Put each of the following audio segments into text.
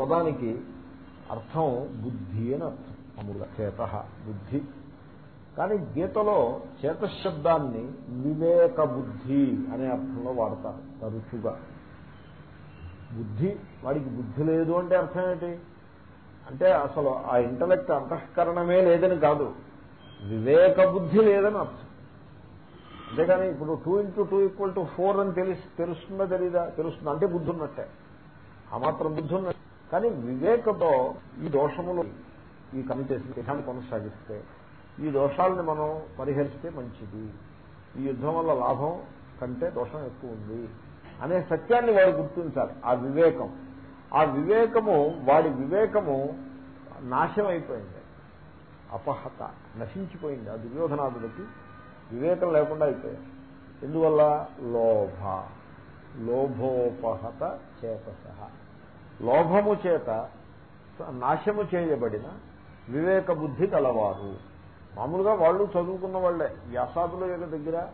పదానికి అర్థం బుద్ధి అని అర్థం. అమూల చేత బుద్ధి. కానీ గీతలో చేతశబ్దాన్ని వివేక బుద్ధి అనే అర్థంలో వాడతారు. తరచుగా. బుద్ధి వాడికి బుద్ధి లేదు అంటే అర్థం ఏంటి? అంటే అసలు ఆ ఇంటలెక్ట్ అంతఃకరణమే లేదని కాదు. వివేక బుద్ధి లేదని అర్థం. అంతేగాని ఇప్పుడు two into two equal to four అని తెలిసి తెలుస్తుందా తెలీదా? తెలుస్తుంది? అంటే బుద్ధి ఉన్నట్టే ఆ మాత్రం బుద్ధి కానీ వివేకతో ఈ దోషములు ఈ కమిటేషన్ దేశాన్ని కొనసాగిస్తే ఈ దోషాలని మనం పరిహరిస్తే మంచిది. ఈ యుద్ధం వల్ల లాభం కంటే దోషం ఎక్కువ ఉంది అనే సత్యాన్ని వాడు గుర్తించాలి. ఆ వివేకం. ఆ వివేకము వాడి వివేకము నాశం అయిపోయింది. అపహత నశించిపోయింది. ఆ దుర్యోధనాదులకి వివేకం లేకుండా అయిపోయాయి ఎందువల్ల? లోభ. లోభోపహత చేతస. లోభము చేత నాశము చేయబడిన వివేక బుద్ధి కలవారు. మామూలుగా వాళ్ళు చదువుకున్న వాళ్ళే వ్యాసాదుల యొక్క దగ్గర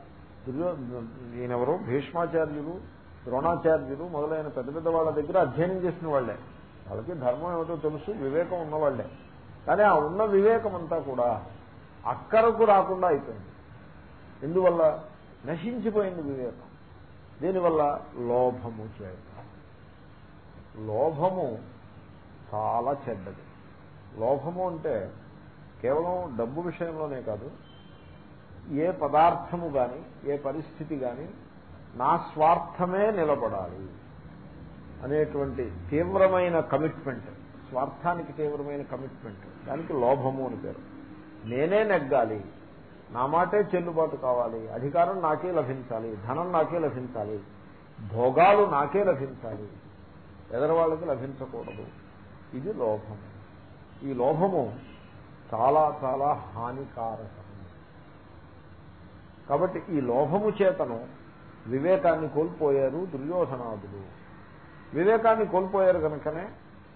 ఈయనెవరు? భీష్మాచార్యులు ద్రోణాచార్యులు మొదలైన పెద్ద పెద్ద వాళ్ళ దగ్గర అధ్యయనం చేసిన వాళ్ళే వాళ్ళకి ధర్మం ఏమిటో తెలుసు వివేకం ఉన్నవాళ్ళే కానీ ఆ ఉన్న వివేకం అంతా కూడా అక్కరకు రాకుండా అయిపోయింది. ఎందువల్ల? నశించిపోయింది వివేకం. దీనివల్ల లోభము చేత. లోభము చాలా చెడ్డది. లోభము అంటే కేవలం డబ్బు విషయంలోనే కాదు ఏ పదార్థము కానీ ఏ పరిస్థితి కానీ నా స్వార్థమే నిలబడాలి అనేటువంటి తీవ్రమైన కమిట్మెంట్. స్వార్థానికి తీవ్రమైన కమిట్మెంట్. దానికి లోభము అని పేరు. నేనే నెగ్గాలి. నా మాటే చెల్లుబాటు కావాలి. అధికారం నాకే లభించాలి. ధనం నాకే లభించాలి. భోగాలు నాకే లభించాలి. ఎదరవాళ్ళకి లభించకూడదు. ఇది లోభము ఈ లోభము చాలా చాలా హానికారకం. కాబట్టి ఈ లోభము చేతను వివేకాన్ని కోల్పోయారు దుర్యోధనాదులు. వివేకాన్ని కోల్పోయారు కనుకనే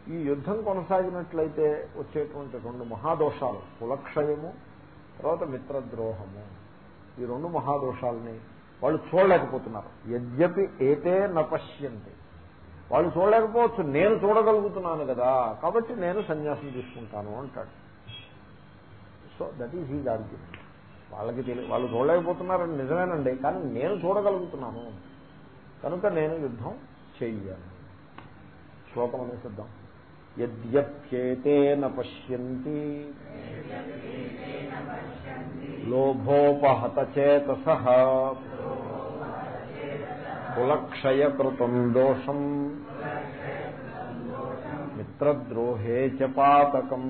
ఈ యుద్ధం కొనసాగినట్లయితే వచ్చేటువంటి రెండు మహాదోషాలు కులక్షయము తర్వాత మిత్రద్రోహము. ఈ రెండు మహాదోషాలని వాళ్ళు చూడలేకపోతున్నారు. యద్యపి ఏతే నపశ్యంతి. వాళ్ళు చూడలేకపోవచ్చు. నేను చూడగలుగుతున్నాను కదా. కాబట్టి నేను సన్యాసం తీసుకుంటాను అంటాడు. So that is his argument వాళ్ళకి తెలియ వాళ్ళు చూడలేకపోతున్నారని నిజమేనండి. కానీ నేను చూడగలుగుతున్నాను. కనుక నేను యుద్ధం చెయ్యాలి శ్లోకం అనేసిద్దాం యద్యప్యేతేన పశ్యంతి. లోభోపహత చేతస. కులక్షయకృతం దోషం. మిత్రద్రోహే చ పాతకం.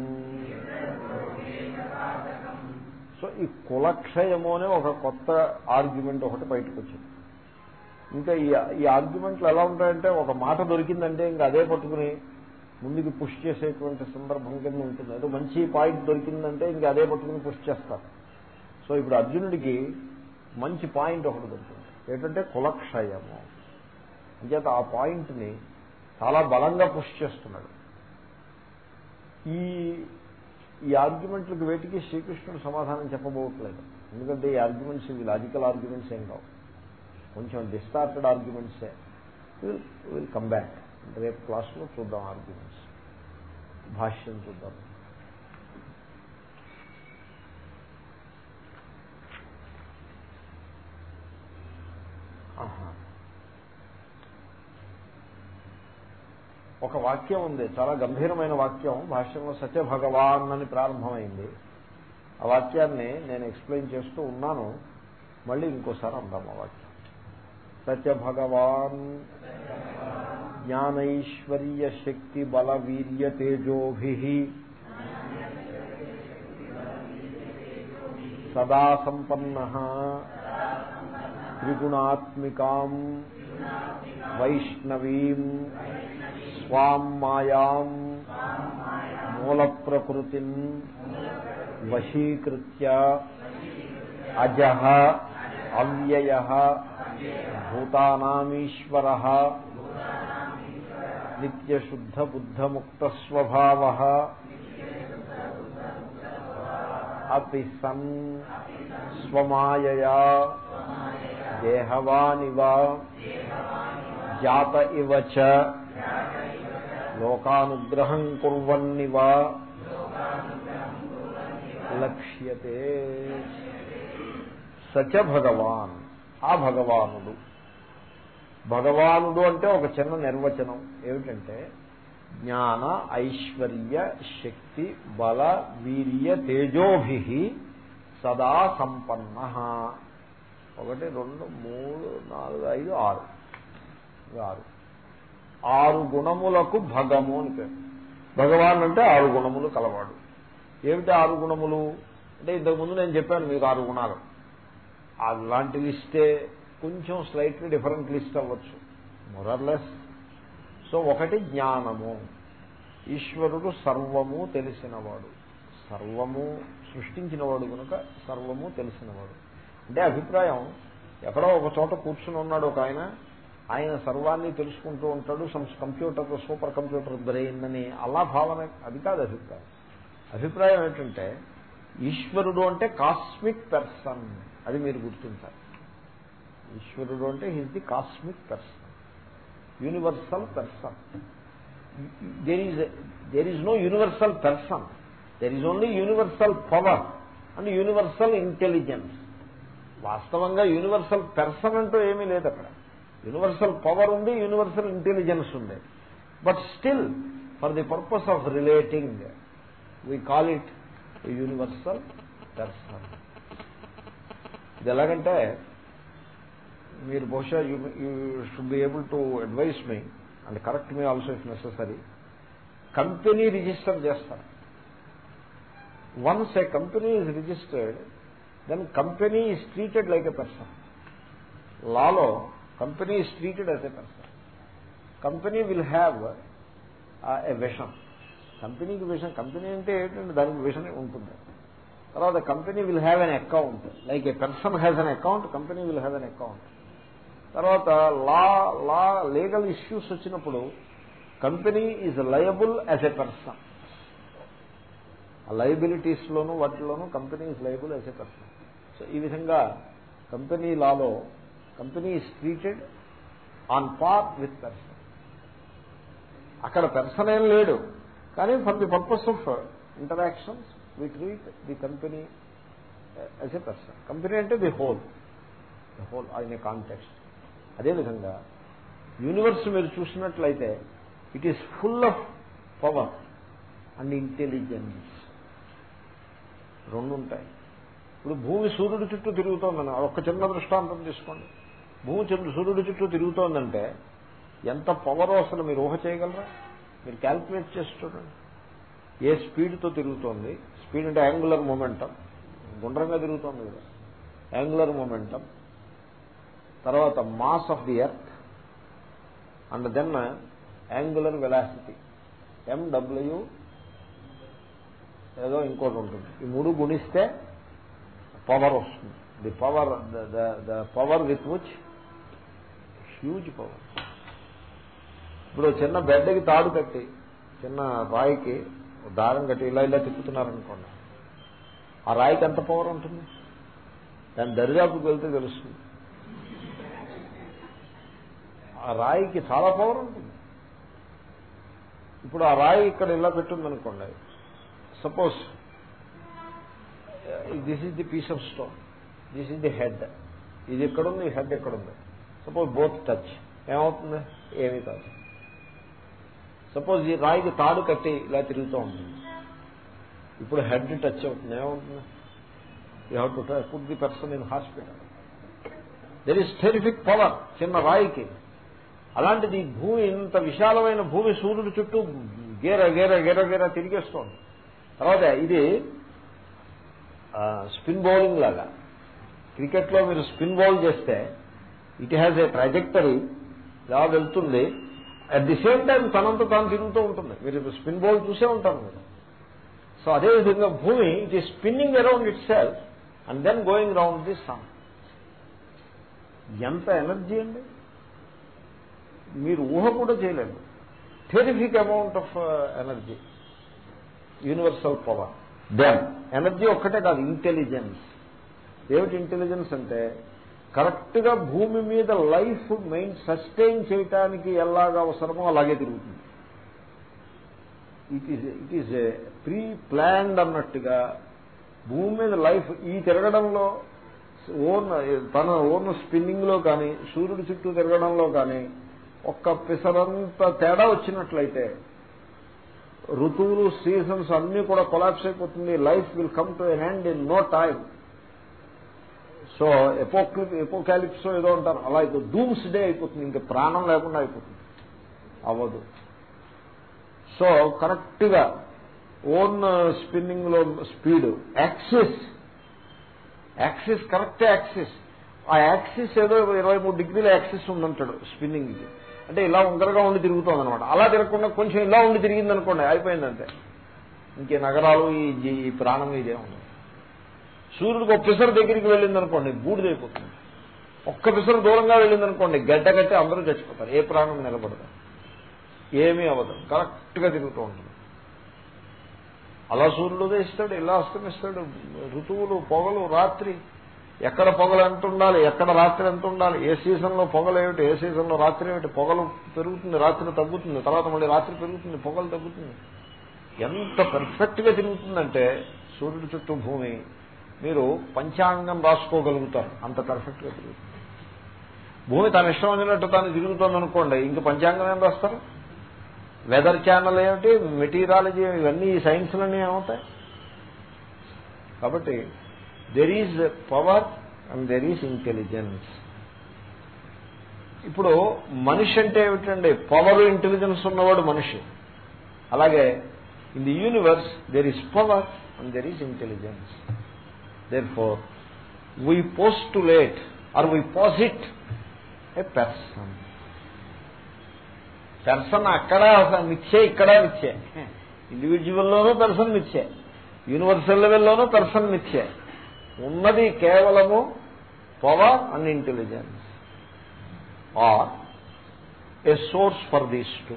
సో ఈ కులక్షయము అనే ఒక కొత్త ఆర్గ్యుమెంట్ ఒకటి బయటకు వచ్చింది ఇంకా ఈ ఈ ఆర్గ్యుమెంట్లు ఎలా ఉంటాయంటే ఒక మాట దొరికిందంటే ఇంకా అదే పట్టుకుని ముందుకు పుష్ చేసేటువంటి సందర్భం కింద ఉంటుంది. అదే మంచి పాయింట్ దొరికిందంటే ఇంకా అదే పట్టుకుని పుష్ చేస్తారు. సో ఇప్పుడు అర్జునుడికి మంచి పాయింట్ ఒకటి దొరికింది. ఏంటంటే కులక్షయము. అంచేత ఆ పాయింట్ని చాలా బలంగా పుష్ చేస్తున్నాడు. ఈ ఈ ఆర్గ్యుమెంట్లకు వేటికి శ్రీకృష్ణుడు సమాధానం చెప్పబోవట్లేదు. ఎందుకంటే ఈ ఆర్గ్యుమెంట్స్ ఇవి లాజికల్ ఆర్గ్యుమెంట్స్ ఏం కావు. కొంచెం డిస్టార్టెడ్ ఆర్గ్యుమెంట్సే విల్ కమ్ బ్యాక్ రేపు క్లాస్లో చూద్దాం ఆర్గ్యుమెంట్స్ భాష్యం చూద్దాం. ఒక వాక్యం ఉంది చాలా గంభీరమైన వాక్యం భాష్యంలో సత్య భగవాన్ అని ప్రారంభమైంది. ఆ వాక్యాన్ని నేను ఎక్స్ప్లెయిన్ చేస్తూ ఉన్నాను మళ్ళీ ఇంకోసారి అందాం ఆ వాక్యం. సత్య భగవాన్ జ్ఞానైశ్వర్య శక్తి బల వీర్య తేజోభి సదా సంపన్న త్రిగుణాత్మికాం వైష్ణవీం స్వాం మాయాం మూల ప్రకృతి వశీకృత్య అజహ అవ్యయ భూతానామీశ్వర నిత్యశుద్ధబుద్ధముక్తస్వభావ అపి సన్ స్వమాయయా దేహవానివ జాత ఇవ చ. లోకానుగ్రహం కుర్వన్నివా లక్ష్యతే. సచ భగవాన్. ఆ భగవానుడు. భగవానుడు అంటే ఒక చిన్న నిర్వచనం. ఏమిటంటే జ్ఞాన ఐశ్వర్య శక్తి బల వీర్య తేజోభి సదా సంపన్న. ఒకటి రెండు మూడు నాలుగు ఐదు ఆరు. ఆరు. ఆరు గుణములకు భగము అని పేరు. భగవాన్ అంటే ఆరు గుణములు కలవాడు. ఏమిటి ఆరు గుణములు? అంటే ఇంతకుముందు నేను చెప్పాను మీకు ఆరు గుణాలు. అలాంటి లిస్టే కొంచెం స్లైట్లీ డిఫరెంట్ లిస్ట్ అవ్వచ్చు. మొరర్లెస్ సో ఒకటి జ్ఞానము. ఈశ్వరుడు సర్వము తెలిసినవాడు. సర్వము సృష్టించినవాడు కనుక సర్వము తెలిసినవాడు. అంటే అభిప్రాయం. ఎక్కడో ఒక చోట కూర్చుని ఉన్నాడు ఒక ఆయన. ఆయన సర్వాన్ని తెలుసుకుంటూ ఉంటాడు. Some computer super computer brain అని అలా భావన. అది కాదు అభిప్రాయం. అభిప్రాయం ఏంటంటే ఈశ్వరుడు అంటే కాస్మిక్ పర్సన్ అది మీరు గుర్తించాలి. ఈశ్వరుడు అంటే he's the cosmic person. Universal person. There is there is no universal person. There is only universal power and universal intelligence. వాస్తవంగా యూనివర్సల్ పెర్సన్ అంటూ ఏమీ లేదు అక్కడ. యూనివర్సల్ పవర్ ఉంది యూనివర్సల్ ఇంటెలిజెన్స్ ఉంది. But still for the purpose of relating we call it universal person. ఇది ఎలాగంటే మీరు బహుశా you should be able to advise me and correct me also if necessary company register చేస్తారు. Once a company is registered then company is treated like a person Lalo company is treated as a person company will have a vision కంపెనీకి vision company అంటే ఏంటంటే దానికి vision ఉంటుంది. తర్వాత company will have an account like a person has an account company will have an account తర్వాత law law legal issues వచ్చినప్పుడు company is liable as a person ఆ liabilities లోను వాటిలోనూ company is liable as a person so ఈ విధంగా company Lalo company is treated on par with person అక్కడ person ఏం లేడు. కానీ for the purpose of interactions we treat the company as a person company అంటే the whole the whole in a context అదేవిధంగా universe మీరు చూసినట్లయితే it is full of power and intelligence రెండు ఉంటాయి ఇప్పుడు భూమి సూర్యుడి చుట్టూ తిరుగుతోందని ఒక చిన్న దృష్టాంతం తీసుకోండి. భూమి చంద్రు సూర్యుడి చుట్టూ తిరుగుతోందంటే ఎంత పవరో అసలు మీరు ఊహ చేయగలరా? మీరు క్యాల్కులేట్ చేసి చూడండి. ఏ స్పీడ్తో తిరుగుతోంది? స్పీడ్ అంటే యాంగులర్ మొమెంటం గుండ్రంగా తిరుగుతోంది కదా. యాంగులర్ మొమెంటం తర్వాత mass of the earth and then angular velocity MW ఏదో ఇంకోటి ఉంటుంది. ఈ మూడు గుణిస్తే పవర్ వస్తుంది. The power the power with which? Huge power. ఇప్పుడు చిన్న బెడ్కి తాడు కట్టి చిన్న రాయికి దారం కట్టి ఇలా ఇలా తిప్పుతున్నారనుకోండి. ఆ రాయికి ఎంత పవర్ ఉంటుంది? దాని దరిదాపుకి వెళ్తే తెలుస్తుంది. ఆ రాయికి చాలా పవర్ ఉంటుంది. ఇప్పుడు ఆ రాయి ఇక్కడ ఇలా పెట్టుందనుకోండి. Suppose this is the piece of stone this is the head ఇది ఎక్కడుంది హెడ్ ఎక్కడుంది సపోజ్ బోత్ టచ్ ఏమవుతుంది ఏమీ కాదు సపోజ్ ఈ రాయికి తాడు కట్టి ఇలా తిరుగుతూ ఉంటుంది ఇప్పుడు హెడ్ టచ్ అవుతుంది ఏమవుతుంది you have to put the person in hospital there is terrific power చిన్న రాయికి అలాంటిది భూమి ఇంత విశాలమైన భూమి సూర్యుడు చుట్టూ గేర గేర గేర గేర తిరిగేస్తోంది. తర్వాత ఇది స్పిన్ బౌలింగ్ లాగా. క్రికెట్లో మీరు స్పిన్ బౌల్ చేస్తే ఇట్ హ్యాజ్ ఏ ట్రాజెక్టరీ ఇలా వెళ్తుంది. అట్ ది సేమ్ టైం తనంత తాను తిరుగుతూ ఉంటుంది. మీరు స్పిన్ బౌల్ చూసే ఉంటారు మీరు. సో అదేవిధంగా భూమి ఇట్ ఈ spinning around itself and then going round the sun ఎంత ఎనర్జీ అండి? మీరు ఊహ కూడా చేయలేదు terrific amount of energy universal power then energy ఒక్కటే కాదు ఇంటెలిజెన్స్ ఏమిటి ఇంటెలిజెన్స్ అంటే కరెక్ట్గా భూమి మీద లైఫ్ మెయిన్ సస్టైన్ చేయటానికి ఎలాగ అవసరమో అలాగే తిరుగుతుంది. It is it is a pre planned అన్నట్టుగా భూమి మీద లైఫ్ ఈ తిరగడంలో ఓన్ తన ఓన్ స్పిన్నింగ్లో కానీ సూర్యుడి చుట్టూ తిరగడంలో కానీ ఒక్క పిసరంత తేడా వచ్చినట్లయితే ఋతువులు సీజన్స్ అన్నీ కూడా కొలాప్స్ అయిపోతుంది. Life will come to an end in no time so ఎపోక్లి apocalypse ఏదో అంటారు. అలా అయిపోతుంది డూమ్స్ డే అయిపోతుంది. ఇంకా ప్రాణం లేకుండా అయిపోతుంది. అవ్వదు. సో కరెక్ట్గా own స్పిన్నింగ్లో speed axis. Axis correct axis. ఆ యాక్సిస్ ఏదో ఇరవై మూడు డిగ్రీల యాక్సిస్ ఉందంటాడు స్పిన్నింగ్కి. అంటే ఇలా ఉంగరగా ఉండి తిరుగుతోందనమాట అలా తిరగకుండా కొంచెం ఇలా ఉండి తిరిగింది అనుకోండి అయిపోయిందంటే ఇంకే నగరాలు ఈ ఈ ప్రాణం ఇదే ఉంది. సూర్యుడికి ఒక పిసర్ దగ్గరికి వెళ్ళింది అనుకోండి బూడిదైపోతుంది ఒక్క పిసరు దూరంగా వెళ్ళింది అనుకోండి గడ్డ కట్టి అందరూ చచ్చిపోతారు. ఏ ప్రాణం నిలబడదు. ఏమీ అవ్వదు. కరెక్ట్గా తిరుగుతూ ఉంటుంది. అలా సూర్యుడు ఉదయిస్తాడు ఇలా అస్తమిస్తాడు ఋతువులు పొగలు రాత్రి ఎక్కడ పొగలు ఎంత ఉండాలి ఎక్కడ రాత్రి ఎంత ఉండాలి ఏ సీజన్లో పొగలు ఏమిటి ఏ సీజన్లో రాత్రి ఏమిటి పొగలు పెరుగుతుంది రాత్రి తగ్గుతుంది తర్వాత మళ్ళీ రాత్రి పెరుగుతుంది పొగలు తగ్గుతుంది. ఎంత పర్ఫెక్ట్గా తిరుగుతుందంటే సూర్యుడి చుట్టూ భూమి మీరు పంచాంగం రాసుకోగలుగుతారు అంత పర్ఫెక్ట్గా తిరుగుతుంది. భూమి తన ఇష్టం వచ్చినట్టు తాను తిరుగుతుంది అనుకోండి ఇంక పంచాంగం ఏం రాస్తారు? వెదర్ ఛానల్ ఏమిటి మెటీరియాలజీ ఇవన్నీ ఈ సైన్స్లన్నీ ఏమవుతాయి? కాబట్టి there is power and there is intelligence ఇప్పుడు మనిషి అంటే ఏమిటండి? పవర్ ఇంటెలిజెన్స్ ఉన్నవాడు మనిషి. అలాగే in the universe there is power and there is intelligence therefore we postulate or we posit a person person అక్కడ మిచ్చే ఇక్కడ మిచ్చే ఇండివిజువల్లోనూ పెర్సన్ మిచ్చే యూనివర్సల్ లెవెల్లోనూ పెర్సన్ మిచ్చే ఉన్నది కేవలము power and intelligence. Are a source for these two.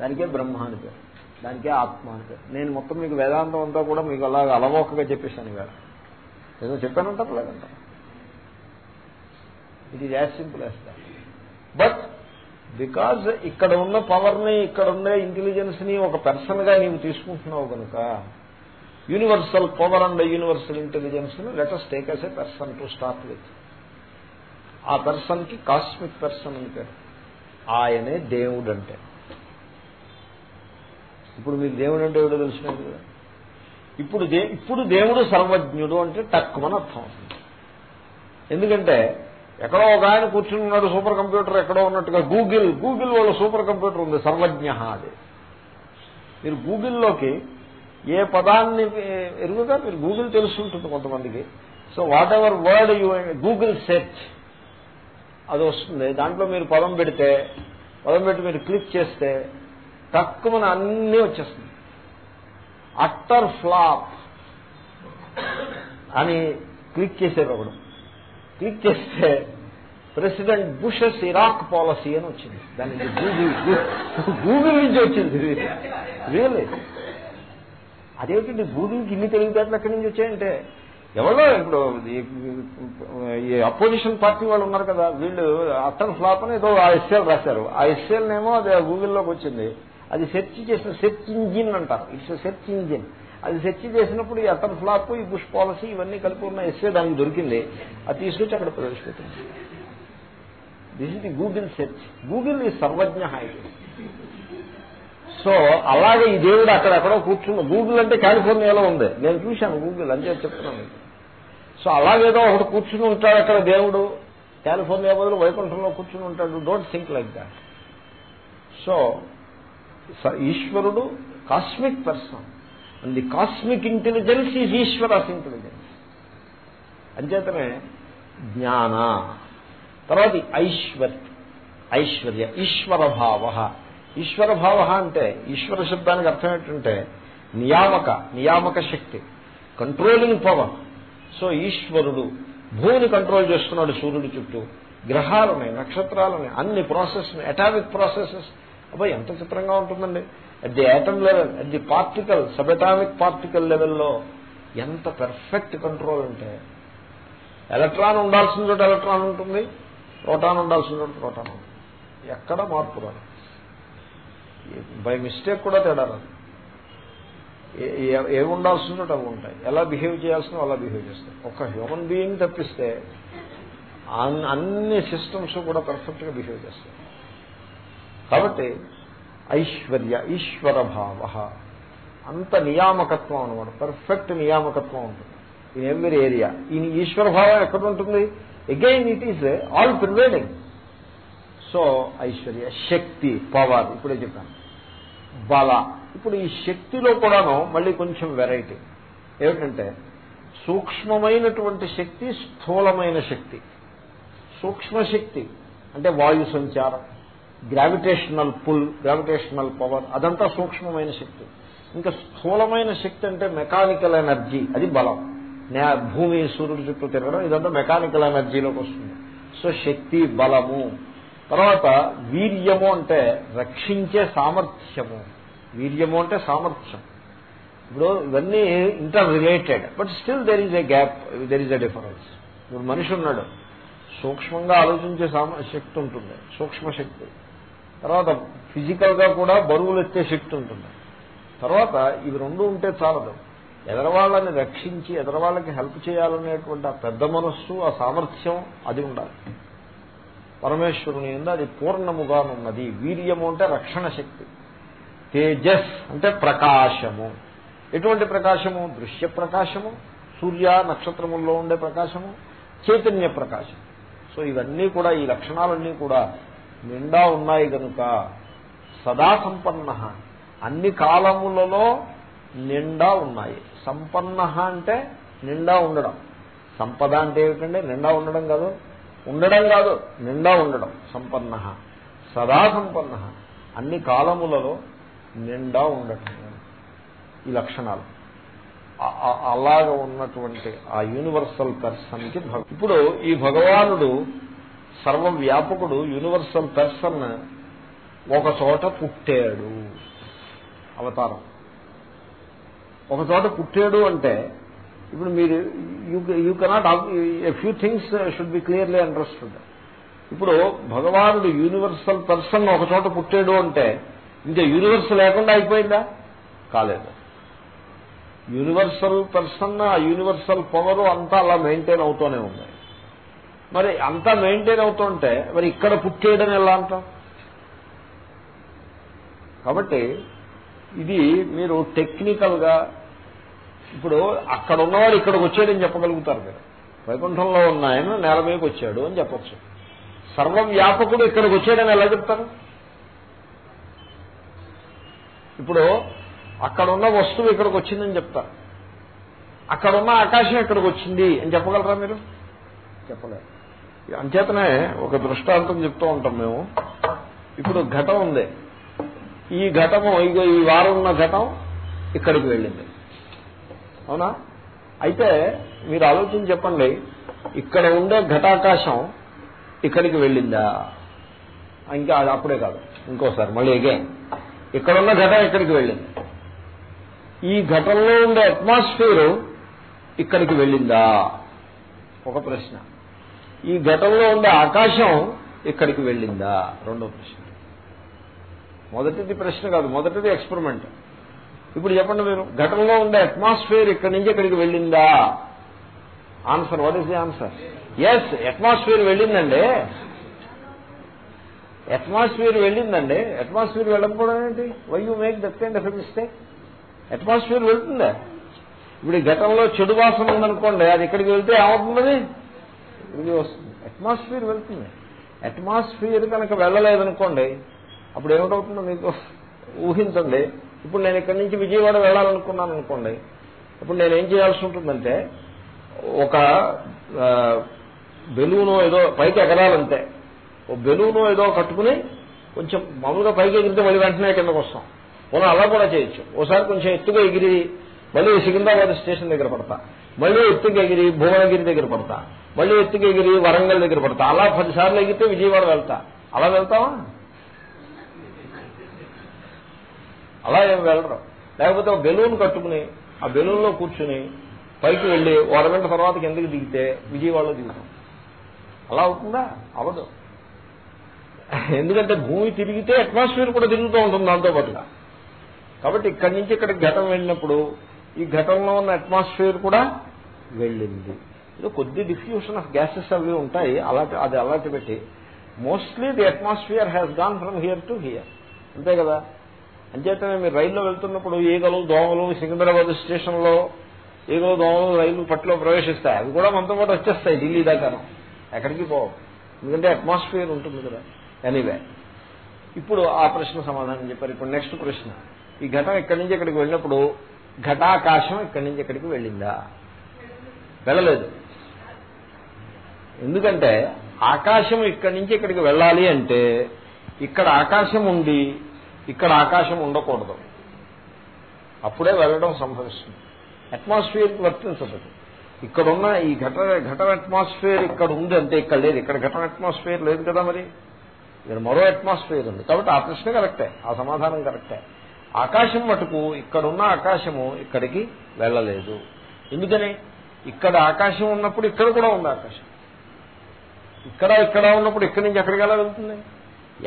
దానికే బ్రహ్మ అని పేరు. దానికే ఆత్మ అని పేరు. నేను మొత్తం మీకు వేదాంతం అంతా కూడా మీకు అలాగ అలవోకగా చెప్పేశాను ఇవాళ ఏదో చెప్పానంటారు లేదంటారు? It is as simple as that but because ఇక్కడ ఉన్న పవర్ని ఇక్కడ ఉండే ఇంటెలిజెన్స్ని ఒక పర్సన్గా నీవు తీసుకుంటున్నావు కనుక universal power and universal ఇంటెలిజెన్స్ని let's take us a person to start with. ఆ పర్సన్కి కాస్మిక్ పర్సన్ అని పేరు. ఆయనే దేవుడు అంటే. ఇప్పుడు మీకు దేవుడు అంటే ఎవడో తెలిసినది కదా ఇప్పుడు దే ఇప్పుడు దేవుడు సర్వజ్ఞుడు అంటే తక్కువని అర్థం అవుతుంది. ఎందుకంటే ఎక్కడో ఒక ఆయన కూర్చుని ఉన్నాడు సూపర్ కంప్యూటర్ ఎక్కడో ఉన్నట్టుగా గూగుల్ గూగుల్ వాళ్ళ సూపర్ కంప్యూటర్ ఉంది సర్వజ్ఞ అది. మీరు గూగుల్లోకి ఏ పదాన్ని ఎరుగుగా మీరు గూగుల్ తెలుసుంటుంది కొంతమందికి. So whatever word you Google search అది వస్తుంది. దాంట్లో మీరు పదం పెడితే పదం పెట్టి మీరు క్లిక్ చేస్తే తక్కువ అన్నీ వచ్చేస్తుంది. అట్టర్ ఫ్లాప్ అని క్లిక్ చేశారు ఒకడు. క్లిక్ చేస్తే ప్రెసిడెంట్ బుషెస్ ఇరాక్ పాలసీ అని వచ్చింది. దాని గూగుల్ గూగుల్ నుంచి వచ్చింది. రియల్లీ అదేంటండి గూగుల్కి ఇన్ని తెలివితేటలు ఎక్కడి నుంచి వచ్చాయంటే? ఎవరో ఇప్పుడు ఈ అపోజిషన్ పార్టీ వాళ్ళు ఉన్నారు కదా వీళ్ళు అట్టన్ ఫ్లాప్ అని ఏదో ఆ ఎస్ఎల్ రాశారు. ఆ ఎస్ఎల్ నేమో అది గూగుల్లోకి వచ్చింది. అది సెర్చ్ చేసిన సెర్చ్ ఇంజిన్ అంటారు. ఇట్స్ సెర్చ్ ఇంజిన్ అది సెర్చ్ చేసినప్పుడు ఈ అటర్ ఫ్లాప్ ఈ బుష్ పాలసీ ఇవన్నీ కలిపి ఉన్న ఎస్ఏ దానికి దొరికింది. అది తీసుకొచ్చి అక్కడ ప్రవేశపెట్టింది. This is the Google search Google ఈ సర్వజ్ఞ ఇది సో అలాగే ఈ దేవుడు అక్కడక్కడో కూర్చున్న గూగుల్ అంటే కాలిఫోర్నియాలో ఉంది. నేను చూశాను గూగుల్ అంతే చెప్తున్నాను సో అలాగేదో ఒకటి కూర్చుని ఉంటాడు అక్కడ దేవుడు. కాలిఫోర్నియా బదులు వైకుంఠంలో కూర్చుని ఉంటాడు. Don't think like that so ఈశ్వరుడు cosmic person and the cosmic intelligence is Ishwara's intelligence అంచేతనే జ్ఞాన. తర్వాత ఐశ్వర్య ఐశ్వర్య ఈశ్వర భావ ఈశ్వర భావ అంటే ఈశ్వర శబ్దానికి అర్థం ఏంటంటే నియామక నియామక శక్తి కంట్రోలింగ్ పవర్ సో ఈశ్వరుడు భూమిని కంట్రోల్ చేస్తున్నాడు సూర్యుడి చుట్టూ. గ్రహాలని నక్షత్రాలని అన్ని ప్రాసెస్ అటామిక్ ప్రాసెసెస్ అబ్బాయి ఎంత చిత్రంగా ఉంటుందండి. At the atom level at the particle sub atomic particle లెవెల్లో ఎంత పెర్ఫెక్ట్ కంట్రోల్ అంటే ఎలక్ట్రాన్ ఉండాల్సిన చోట ఎలక్ట్రాన్ ఉంటుంది ప్రోటాన్ ఉండాల్సిన చోట ప్రోటాన్ ఉంటుంది. ఎక్కడ మార్పు రాదు. బై మిస్టేక్ కూడా తేడా రాదు. ఏ ఉండాల్సిందో అవి ఉంటాయి. ఎలా బిహేవ్ చేయాల్సినో అలా బిహేవ్ చేస్తాయి. ఒక హ్యూమన్ బీయింగ్ తప్పిస్తే అన్ని సిస్టమ్స్ కూడా పర్ఫెక్ట్గా బిహేవ్ చేస్తాయి. కాబట్టి ఐశ్వర్య ఈశ్వర భావ అంత నియామకత్వం అనమాట పర్ఫెక్ట్ నియామకత్వం ఉంటుంది. ఇన్ ఎవ్రీ ఏరియా ఈ ఈశ్వర భావం ఎక్కడ ఉంటుంది? Again it is all pervading so Aishwarya శక్తి పవర్ ఇప్పుడే చెప్పాను. బల. ఇప్పుడు ఈ శక్తిలో కూడాను మళ్ళీ కొంచెం వెరైటీ ఏమిటంటే సూక్ష్మమైనటువంటి శక్తి స్థూలమైన శక్తి. సూక్ష్మశక్తి అంటే వాయు సంచారం గ్రావిటేషనల్ పుల్ గ్రావిటేషనల్ పవర్ అదంతా సూక్ష్మమైన శక్తి. ఇంకా స్థూలమైన శక్తి అంటే మెకానికల్ ఎనర్జీ అది బలం. భూమి సూర్యుడు చుట్టూ తిరగడం ఇదంతా మెకానికల్ ఎనర్జీలోకి వస్తుంది. సో శక్తి బలము. తర్వాత వీర్యము అంటే రక్షించే సామర్థ్యము. వీర్యము అంటే సామర్థ్యం. ఇప్పుడు ఇవన్నీ inter related but still there is a gap there is a difference ఇప్పుడు మనిషి ఉన్నాడు సూక్ష్మంగా ఆలోచించే శక్తి ఉంటుంది సూక్ష్మ శక్తి. తర్వాత ఫిజికల్గా కూడా బరువులు ఎత్తే శక్తి ఉంటుంది. తర్వాత ఇవి రెండు ఉంటే చాలదు. ఎదరవాళ్ళని రక్షించి ఎదరవాళ్ళకి హెల్ప్ చేయాలనేటువంటి ఆ పెద్ద మనస్సు ఆ సామర్థ్యం అది ఉండాలి. పరమేశ్వరుని ఎందు అది పూర్ణముగా ఉన్నది. వీర్యము అంటే రక్షణ శక్తి. తేజస్ అంటే ప్రకాశము. ఎటువంటి ప్రకాశము? దృశ్య ప్రకాశము సూర్య నక్షత్రముల్లో ఉండే ప్రకాశము చైతన్య ప్రకాశం. సో ఇవన్నీ కూడా ఈ లక్షణాలన్నీ కూడా నిండా ఉన్నాయి కనుక సదా సంపన్న. అన్ని కాలములలో నిండా ఉన్నాయి. సంపన్న అంటే నిండా ఉండడం. సంపద అంటే ఏమిటండి? నిండా ఉండడం కాదు. ఉండడం కాదు నిండా ఉండడం సంపన్న. సదా సంపన్న. అన్ని కాలములలో నిండా ఉండటం. ఈ లక్షణాలు. అలాగ ఉన్నటువంటి ఆ యూనివర్సల్ పర్సన్కి ఇప్పుడు ఈ భగవానుడు సర్వవ్యాపకుడు యూనివర్సల్ పర్సన్ ఒక చోట పుట్టాడు. అవతారం. ఒక చోట పుట్టాడు అంటే ఇప్పుడు మీరు you cannot a few things should be clearly understood ఇప్పుడు భగవానుడు యూనివర్సల్ పర్సన్ ఒక చోట పుట్టాడు అంటే ఇంకా యూనివర్స్ లేకుండా అయిపోయిందా? కాలేదు. యూనివర్సల్ పర్సన్ ఆ యూనివర్సల్ పవర్ అంతా అలా మెయింటైన్ అవుతూనే ఉంది. మరి అంతా మెయింటైన్ అవుతుంటే మరి ఇక్కడ పుట్టేయడం ఎలా అంటాం? కాబట్టి ఇది మీరు టెక్నికల్గా ఇప్పుడు అక్కడ ఉన్నవాడు ఇక్కడికి వచ్చాడని చెప్పగలుగుతారు మీరు. వైకుంఠంలో ఉన్న ఆయన నేల మీదకి వచ్చాడు అని చెప్పచ్చు. సర్వవ్యాపకుడు ఇక్కడికి వచ్చాడని ఎలా చెప్తారు? ఇప్పుడు అక్కడ ఉన్న వస్తువు ఇక్కడికి వచ్చిందని చెప్తారు. అక్కడ ఉన్న ఆకాశం ఇక్కడికి వచ్చింది అని చెప్పగలరా మీరు? చెప్పలేరు అంచేతనే ఒక దృష్టాంతం చెప్తూ ఉంటాం మేము. ఇప్పుడు ఘటం ఉంది. ఈ ఘటము ఇగో ఈ వారం ఉన్న ఘటం ఇక్కడికి వెళ్ళింది. అవునా? అయితే మీరు ఆలోచించి చెప్పండి ఇక్కడ ఉండే ఘటాకాశం ఇక్కడికి వెళ్ళిందా? ఇంకా అది అప్పుడే కాదు ఇంకోసారి మళ్ళీ అగైన్ ఇక్కడ ఉన్న ఘటం ఇక్కడికి వెళ్ళింది. ఈ ఘటంలో ఉండే అట్మాస్ఫియర్ ఇక్కడికి వెళ్ళిందా? ఒక ప్రశ్న. ఈ ఘటంలో ఉండే ఆకాశం ఇక్కడికి వెళ్ళిందా? రెండో ప్రశ్న. మొదటిది ప్రశ్న కాదు మొదటిది ఎక్స్పెరిమెంట్ ఇప్పుడు చెప్పండి మీరు ఘటనలో ఉండే అట్మాస్ఫియర్ ఇక్కడి నుంచి ఇక్కడికి వెళ్ళిందా? Answer what is the answer yes atmosphere వెళ్ళిందండి. Atmosphere వెళ్ళిందండి. అట్మాస్ఫియర్ వెళ్ళకపోవడం ఏంటి? Why you make that kind of mistake atmosphere వెళ్తుందా? ఇప్పుడు ఈ ఘటనలో చెడు వాసన ఉందనుకోండి అది ఇక్కడికి వెళ్తే ఏమవుతుంది? ఇది వస్తుంది. అట్మాస్ఫియర్ వెళ్తుంది. అట్మాస్ఫియర్ కనుక వెళ్ళలేదనుకోండి అప్పుడు ఏమిటవుతుందో మీకు ఊహించండి. ఇప్పుడు నేను ఇక్కడి నుంచి విజయవాడ వెళ్ళాలనుకున్నాను అనుకోండి ఇప్పుడు నేను ఏం చేయాల్సి ఉంటుందంటే ఒక బెలూను ఏదో పైకి ఎగరాలంటే ఓ బెలూను ఏదో కట్టుకుని కొంచెం మామూలుగా పైకి ఎగిరితే మళ్ళీ వెంటనే కిందకు వస్తాం. మనం అలా కూడా చేయొచ్చు. ఓసారి కొంచెం ఎత్తుగా ఎగిరి మళ్ళీ సికింద్రాబాద్ స్టేషన్ దగ్గర పడతా. మళ్ళీ ఎత్తుకి ఎగిరి భువనగిరి దగ్గర పడతా. మళ్ళీ ఎత్తుకు ఎగిరి వరంగల్ దగ్గర పడతా. అలా పదిసార్లు ఎగిరితే విజయవాడ వెళ్తా. అలా వెళ్తావా? అలా ఏం వెళ్ళరు. లేకపోతే ఒక బెలూన్ కట్టుకుని ఆ బెలూన్లో కూర్చుని పైకి వెళ్ళి ఓ అరగంట తర్వాత కిందకి దిగితే విజయవాడలో దిగుతాం. అలా అవుతుందా? అవదు. ఎందుకంటే భూమి తిరిగితే అట్మాస్ఫియర్ కూడా తిరుగుతూ ఉంటుంది దాంతో పాటుగా కాబట్టి ఇక్కడి నుంచి ఇక్కడ ఘటం వెళ్ళినప్పుడు ఈ ఘటంలో ఉన్న అట్మాస్ఫియర్ కూడా వెళ్ళింది. ఇది కొద్ది డిఫ్యూషన్ ఆఫ్ గ్యాసెస్ అవి ఉంటాయి. అలాంటి అది అలాంటి పెట్టి mostly the atmosphere has gone from here to here అంతే కదా? అంచేతనే మీరు రైల్లో వెళ్తున్నప్పుడు ఈగలు దోమలు సికింద్రాబాద్ స్టేషన్లో ఈగలు దోమలు రైలు పట్టులో ప్రవేశిస్తాయి. అవి కూడా మనతో పాటు వచ్చేస్తాయి ఢిల్లీ దాకాను. ఎక్కడికి పోవు. ఎందుకంటే అట్మాస్ఫియర్ ఉంటుంది కదా. ఎనీవే ఇప్పుడు ఆ ప్రశ్న సమాధానం చెప్పారు. ఇప్పుడు నెక్స్ట్ ప్రశ్న. ఈ ఘటం ఇక్కడి నుంచి ఇక్కడికి వెళ్ళినప్పుడు ఘటాకాశం ఇక్కడి నుంచి ఇక్కడికి వెళ్ళిందా? వెళ్ళలేదు. ఎందుకంటే ఆకాశం ఇక్కడి నుంచి ఇక్కడికి వెళ్ళాలి అంటే ఇక్కడ ఆకాశం ఉండి ఇక్కడ ఆకాశం ఉండకూడదు. అప్పుడే వెళ్ళడం సంభవిస్తుంది. అట్మాస్ఫియర్కి వర్తించదు. ఇక్కడున్న ఈ ఘట ఘటన అట్మాస్ఫియర్ ఇక్కడ ఉంది అంటే ఇక్కడ లేదు. ఇక్కడ ఘటన అట్మాస్ఫియర్ లేదు కదా మరి? ఇక్కడ మరో అట్మాస్ఫియర్ ఉంది. కాబట్టి ఆ ప్రశ్న కరెక్టే. ఆ సమాధానం కరెక్టే. ఆకాశం మటుకు ఇక్కడున్న ఆకాశము ఇక్కడికి వెళ్ళలేదు. ఎందుకని? ఇక్కడ ఆకాశం ఉన్నప్పుడు ఇక్కడ కూడా ఉంది ఆకాశం. ఇక్కడ ఇక్కడ ఉన్నప్పుడు ఇక్కడి నుంచి ఎక్కడికి ఎలా వెళ్తుంది?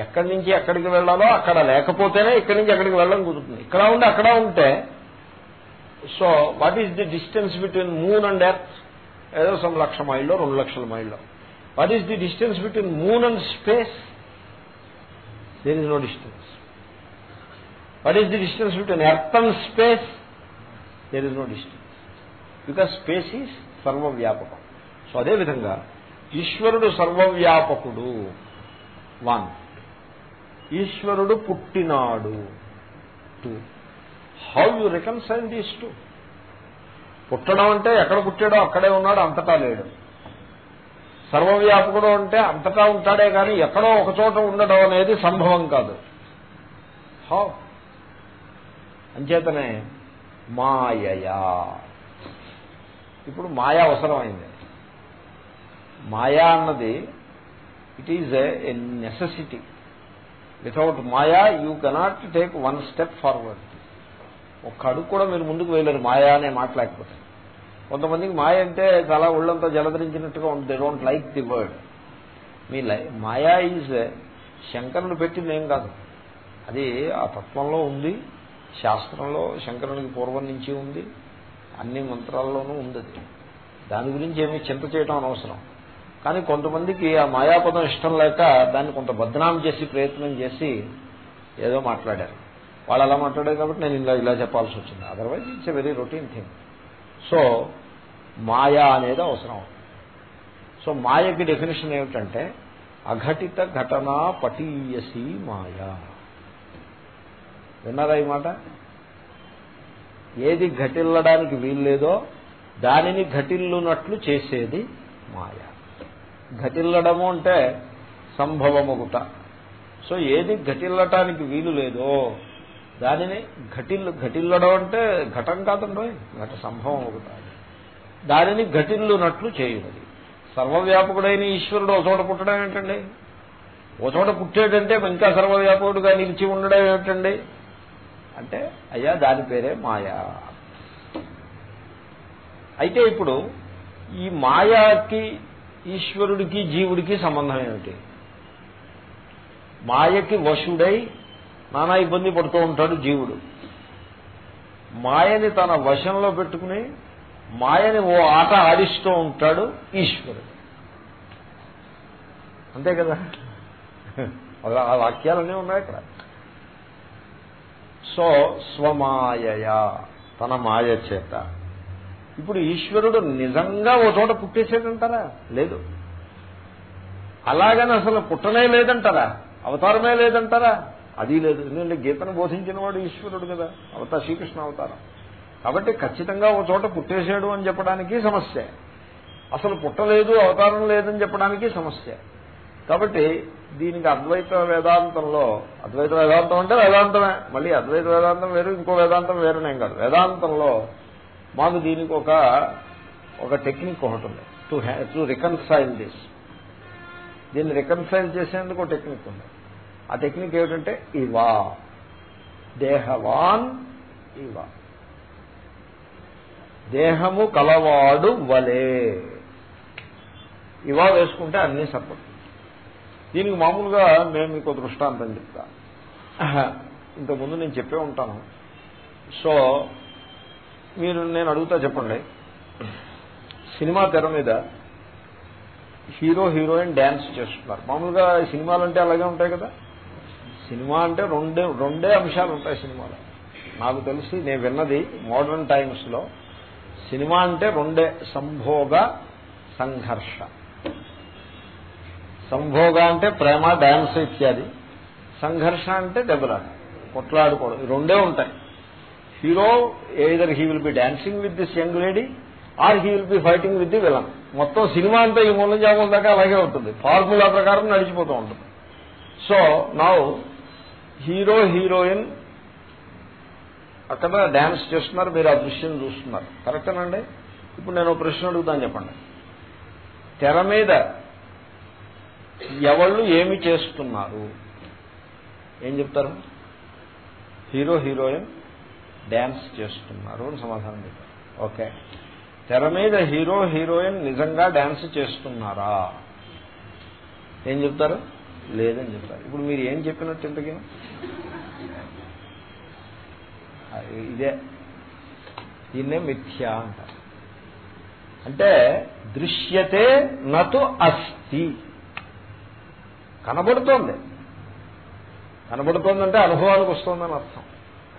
ఎక్కడి నుంచి ఎక్కడికి వెళ్ళాలో అక్కడ లేకపోతేనే ఇక్కడి నుంచి ఎక్కడికి వెళ్ళడం కుదురుతుంది. ఇక్కడ ఉండి అక్కడ ఉంటే so what is the distance between moon and earth ఏదో సమ్ లక్ష మైల్లో రెండు లక్షల మైల్లో what is the distance between moon and space there is no distance what is the distance between earth and space there is no distance because space is సర్వవ్యాపకం so అదేవిధంగా ఈశ్వరుడు సర్వవ్యాపకుడు one ఈశ్వరుడు పుట్టినాడు. Two how you reconcile these two పుట్టడం అంటే ఎక్కడ పుట్టాడో అక్కడే ఉన్నాడు అంతటా లేడు. సర్వవ్యాపకుడు అంటే అంతటా ఉంటాడే కానీ ఎక్కడో ఒక చోట ఉండడం అనేది సంభవం కాదు. హౌ అంచేతనే మాయయా. ఇప్పుడు మాయా అవసరమైంది. మాయా అన్నది it is a necessity without maya you cannot take one step forward. ఒక్క అడుగు కూడా మీరు ముందుకు వెళ్ళరు మాయా అనే మాట్లాడకపోతే కొంతమందికి మాయ అంటే చాలా ఒళ్ళంతా జలధరించినట్టుగా ఉంటుంది. They don't like the word me maya is శంకరుడు పెట్టింది ఏం కాదు. అది ఆ తత్వంలో ఉంది శాస్త్రంలో శంకరునికి పూర్వం నుంచి ఉంది అన్ని మంత్రాల్లోనూ ఉంది దాని గురించి ఏమీ చింత చేయడం అనవసరం. కానీ కొంతమందికి ఆ మాయాపదం ఇష్టం లేక దాన్ని కొంత బద్నాం చేసి ప్రయత్నం చేసి ఏదో మాట్లాడారు. వాళ్ళు అలా మాట్లాడారు కాబట్టి నేను ఇలా ఇలా చెప్పాల్సి వచ్చింది. Otherwise it's a very routine thing so మాయా అనేది అవసరం. సో మాయకి డెఫినేషన్ ఏమిటంటే అఘటిత ఘటన పటీయసి మాయా. విన్నారా ఈ మాట? ఏది ఘటిల్లడానికి వీల్లేదో దానిని ఘటిల్లునట్లు చేసేది మాయ. ఘటిల్లడము అంటే సంభవముగుట. సో ఏది ఘటిల్లటానికి వీలు లేదో దానిని ఘటిల్లు ఘటిల్లడం అంటే ఘటం కాదండి ఘట సంభవం ఒకట దానిని ఘటిల్లునట్లు చేయున్నది సర్వవ్యాపకుడైన ఈశ్వరుడు ఒక చోట పుట్టడం ఏంటండి? ఓ చోట పుట్టాడంటే ఇంకా సర్వవ్యాపకుడుగా నిలిచి ఉండడం ఏమిటండి? అంటే అయ్యా దాని పేరే మాయా. అయితే ఇప్పుడు ఈ మాయాకి ఈశ్వరుడికి జీవుడికి సంబంధం ఏమిటి? మాయకి వశుడై నానా ఇబ్బంది పడుతూ ఉంటాడు జీవుడు. మాయని తన వశంలో పెట్టుకుని మాయని ఓ ఆట ఆడిస్తూ ఉంటాడు ఈశ్వరుడు. అంతే కదా? ఆ వాక్యాలన్నీ ఉన్నాయి ఇక్కడ సో స్వమాయ తన మాయ చేత. ఇప్పుడు ఈశ్వరుడు నిజంగా ఓ చోట పుట్టేసేదంటారా లేదు. అలాగని అసలు పుట్టనే లేదంటారా? అవతారమే లేదంటారా? అది లేదు. ఎందుకంటే గీతను బోధించిన వాడు ఈశ్వరుడు కదా. అవతార శ్రీకృష్ణ అవతారం. కాబట్టి ఖచ్చితంగా ఓ చోట పుట్టేశాడు అని చెప్పడానికి సమస్య. అసలు పుట్టలేదు అవతారం లేదని చెప్పడానికి సమస్య. కాబట్టి దీనికి అద్వైత వేదాంతంలో అద్వైత వేదాంతం అంటే వేదాంతమే. మళ్ళీ అద్వైత వేదాంతం వేరు ఇంకో వేదాంతం వేరునేం కాదు. వేదాంతంలో మాకు దీనికి ఒక ఒక టెక్నిక్ ఒకటి ఉంది టు టు రికన్సైల్ దిస్ దీన్ని రికన్సైల్ చేసేందుకు ఒక టెక్నిక్ ఉంది. ఆ టెక్నిక్ ఏమిటంటే ఇవా. దేహవాన్ ఇవా. దేహము కలవాడు వలే. ఇవా వేసుకుంటే అన్నీ సరిపడుతుంది దీనికి మామూలుగా నేను మీకు దృష్టాంతం చెప్తా ఇంతకుముందు నేను చెప్పే ఉంటాను. సో మీరు నేను అడుగుతా చెప్పండి. సినిమా తెర మీద హీరో హీరోయిన్ డ్యాన్స్ చేస్తున్నారు. మామూలుగా సినిమాలు అంటే అలాగే ఉంటాయి కదా? సినిమా అంటే రెండే రెండే అంశాలు ఉంటాయి సినిమాలో. నాకు తెలిసి నేను విన్నది మోడర్న్ టైమ్స్లో సినిమా అంటే రెండే సంభోగ సంఘర్ష. సంభోగ అంటే ప్రేమ డ్యాన్స్ ఇత్యాది. సంఘర్ష అంటే దెబ్బలాట. కొట్లాడుకోవడం. రెండే ఉంటాయి. Hero either he will be dancing with this young lady or he will be fighting with the villain మొత్తం సినిమా అంతా ఈ మూలం జాముల దాకా అలాగే ఉంటుంది. ఫార్ములా ప్రకారం నడిచిపోతూ ఉంటుంది. సో నా హీరో హీరోయిన్ అక్కడ డ్యాన్స్ చేస్తున్నారు మీరు ఆ దృశ్యం చూస్తున్నారు. కరెక్టేనండి ఇప్పుడు నేను ప్రశ్న అడుగుతాను చెప్పండి. తెర మీద ఎవళ్ళు ఏమి చేస్తున్నారు? ఏం చెప్తారు? హీరో హీరోయిన్ డ్యాన్స్ చేస్తున్నారు అని సమాధానం చెప్పారు. ఓకే. తెర మీద హీరో హీరోయిన్ నిజంగా డ్యాన్స్ చేస్తున్నారా? ఏం చెప్తారు? లేదని చెప్తారు. ఇప్పుడు మీరు ఏం చెప్పినట్టు ఇంతకీ? ఇదే. దీన్నే మిథ్య అంటారు. అంటే దృశ్యతే నతు అస్థి కనబడుతోంది. కనబడుతోందంటే అనుభవానికి వస్తుందని అర్థం.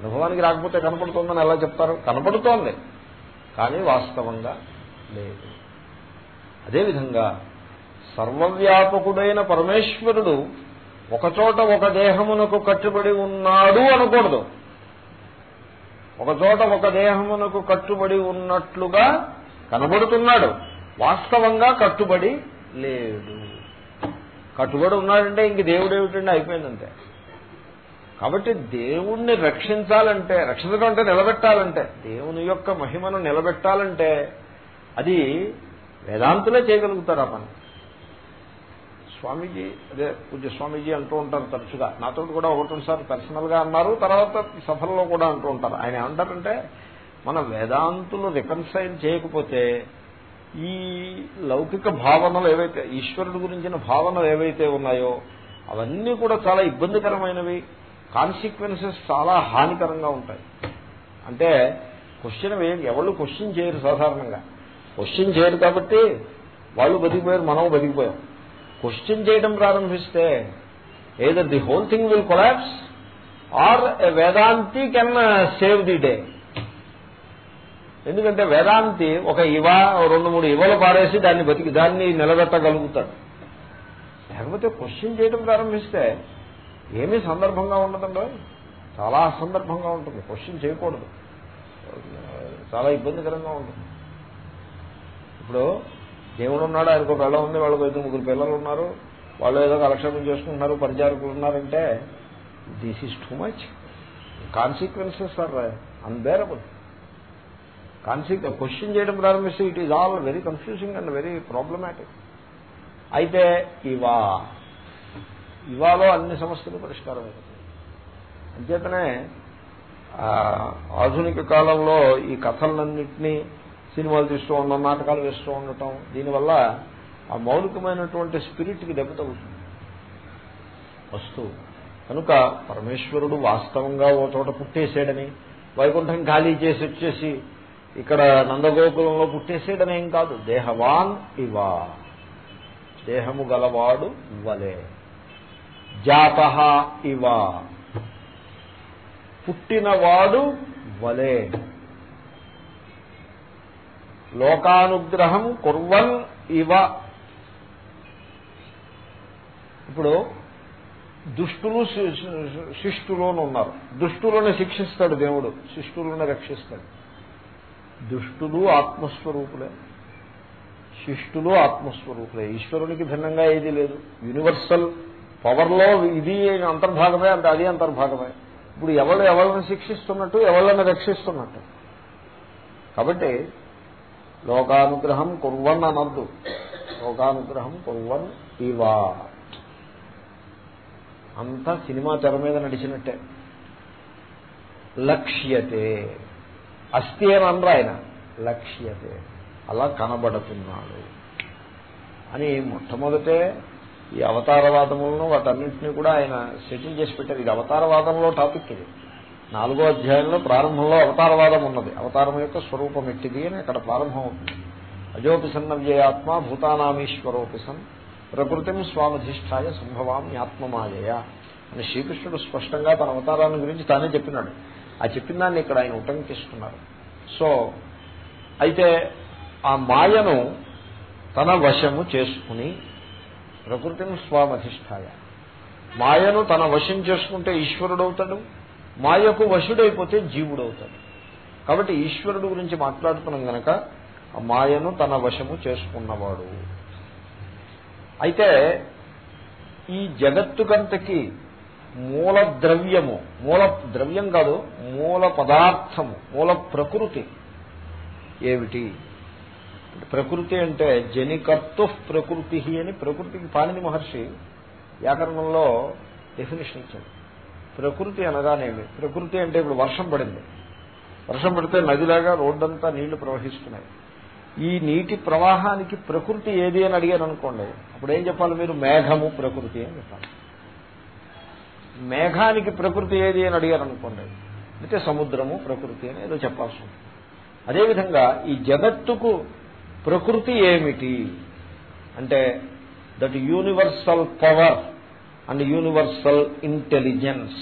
అనుభవానికి రాకపోతే కనపడుతోందని ఎలా చెప్తారు? కనపడుతోంది. కానీ వాస్తవంగా లేదు. అదేవిధంగా సర్వవ్యాపకుడైన పరమేశ్వరుడు ఒకచోట ఒక దేహమునకు కట్టుబడి ఉన్నాడు అనకూడదు. ఒకచోట ఒక దేహమునకు కట్టుబడి ఉన్నట్లుగా కనబడుతున్నాడు. వాస్తవంగా కట్టుబడి లేడు కట్టుబడి ఉన్నాడంటే ఇంక దేవుడేమిటండి? అయిపోయిందంటే కాబట్టి దేవుణ్ణి రక్షించాలంటే రక్షించడం అంటే నిలబెట్టాలంటే దేవుని యొక్క మహిమను నిలబెట్టాలంటే అది వేదాంతులే చేయగలుగుతారు ఆ పని. స్వామీజీ అదే పూజ్య స్వామీజీ అంటూ ఉంటారు తరచుగా. నాతో కూడా ఒకటి సార్ పర్సనల్గా అన్నారు తర్వాత సభల్లో కూడా అంటూ ఉంటారు. ఆయన ఏమంటారంటే మన వేదాంతులు రికన్సైల్ చేయకపోతే ఈ లౌకిక భావనలు ఏవైతే ఈశ్వరుడు గురించిన భావనలు ఏవైతే ఉన్నాయో అవన్నీ కూడా చాలా ఇబ్బందికరమైనవి. కాన్సిక్వెన్సెస్ చాలా హానికరంగా ఉంటాయి. అంటే క్వశ్చన్ ఎవరు క్వశ్చన్ చేయరు సాధారణంగా. క్వశ్చన్ చేయరు కాబట్టి వాళ్ళు బతికిపోయారు మనం బతికిపోయాం. క్వశ్చన్ చేయడం ప్రారంభిస్తే either the whole thing will collapse or a Vedanti can save the day ఎందుకంటే వేదాంతి ఒక ఇవ రెండు మూడు ఇవలు పారేసి దాన్ని బతికి దాన్ని నిలబెట్టగలుగుతాడు. లేకపోతే క్వశ్చన్ చేయడం ప్రారంభిస్తే ఏమీ సందర్భంగా ఉండదండి. చాలా అసందర్భంగా ఉంటుంది. క్వశ్చన్ చేయకూడదు. చాలా ఇబ్బందికరంగా ఉంటుంది. ఇప్పుడు దేవుడు ఉన్నాడు ఆయనకు పిల్ల ఉంది వాళ్ళకు ఐదు ముగ్గురు పిల్లలు ఉన్నారు వాళ్ళు ఏదో కలక్షేపం చేసుకుంటున్నారు పరిచారకులు ఉన్నారంటే this is too much consequences are unbearable కాన్సిక్ question చేయడం ప్రారంభిస్తే it is all very confusing and very problematic అయితే ఇవా ఇవాళ అన్ని సమస్యలు పరిష్కారం అవుతుంది అంచేతనే ఆధునిక కాలంలో ఈ కథలన్నింటినీ సినిమాలు తీస్తూ ఉండడం నాటకాలు వేస్తూ ఉండటం దీనివల్ల ఆ మౌలికమైనటువంటి స్పిరిట్కి దెబ్బతగుతుంది వస్తువు కనుక పరమేశ్వరుడు వాస్తవంగా ఓ చోట పుట్టేశాడని వైకుంఠం ఖాళీ చేసి వచ్చేసి ఇక్కడ నందగోకులంలో పుట్టేసాడని ఏం కాదు. దేహవాన్ ఇవా దేహము గలవాడు ఇవ్వలే. జాత ఇవ. పుట్టినవాడు వలే. లోకానుగ్రహం కుర్వన్ ఇవ. ఇప్పుడు దుష్టులు శిష్టులోను ఉన్నారు. దుష్టులను శిక్షిస్తాడు దేవుడు. శిష్టులను రక్షిస్తాడు. దుష్టులు ఆత్మస్వరూపులే. శిష్టులు ఆత్మస్వరూపులే. ఈశ్వరునికి భిన్నంగా ఏది లేదు. యూనివర్సల్ పవర్లో ఇది అంతర్భాగమే అంటే అది అంతర్భాగమే. ఇప్పుడు ఎవరు ఎవరిని శిక్షిస్తున్నట్టు ఎవరిని రక్షిస్తున్నట్టు. కాబట్టి లోకానుగ్రహం కుర్వన్ అనద్దు. లోకానుగ్రహం కుర్వన్ ఇవా. అంతా సినిమా తెర మీద నడిచినట్టే. లక్ష్యతే. అస్థి అని అనరు ఆయన. లక్ష్యతే. అలా కనబడుతున్నాడు. అని మొట్టమొదటే ఈ అవతారవాదములను వాటన్నింటినీ కూడా ఆయన సెటిల్ చేసి పెట్టారు. ఇది అవతారవాదంలో టాపిక్ ఇది. నాలుగో అధ్యాయంలో ప్రారంభంలో అవతారవాదం ఉన్నది. అవతారం యొక్క స్వరూపం ఎట్టిది అని అక్కడ ప్రారంభం అవుతుంది అజోపిసన్న వ్యయాత్మ భూతానామీశ్వరోపిసన్ ప్రకృతిం స్వామధిష్టాయ సంభవామి ఆత్మమాయయ అని శ్రీకృష్ణుడు స్పష్టంగా తన అవతారాన్ని గురించి తానే చెప్పినాడు. ఆ చెప్పిన దాన్ని ఇక్కడ ఆయన ఉటంకిస్తున్నారు. సో అయితే ఆ మాయను తన వశము చేసుకుని ప్రకృతిని స్వామధిష్టాయ మాయను తన వశం చేసుకుంటే ఈశ్వరుడవుతాడు. మాయకు వశుడైపోతే జీవుడవుతాడు. కాబట్టి ఈశ్వరుడు గురించి మాట్లాడుతున్నాం గనక ఆ మాయను తన వశము చేసుకున్నవాడు. అయితే ఈ జగత్తుకంతకి మూల ద్రవ్యము మూల ద్రవ్యం కాదు మూల పదార్థము మూల ప్రకృతి ఏమిటి? ప్రకృతి అంటే జనికర్తు ప్రకృతి అని ప్రకృతికి పాణిని మహర్షి వ్యాకరణంలో డెఫినేషన్ ఇచ్చాడు. ప్రకృతి అనగానేమి? ప్రకృతి అంటే ఇప్పుడు వర్షం పడింది. వర్షం పడితే నదిలాగా రోడ్డంతా నీళ్ళు ప్రవహిస్తున్నాయి. ఈ నీటి ప్రవాహానికి ప్రకృతి ఏది అని అడిగారు అనుకోండి. అప్పుడు ఏం చెప్పాలి మీరు? మేఘము ప్రకృతి అని చెప్పాలి. మేఘానికి ప్రకృతి ఏది అని అడిగారు అనుకోండి. అయితే సముద్రము ప్రకృతి అని ఏదో చెప్పాల్సి ఉంటుంది. అదేవిధంగా ఈ జగత్తుకు ప్రకృతి ఏమిటి? అంటే that universal power and universal intelligence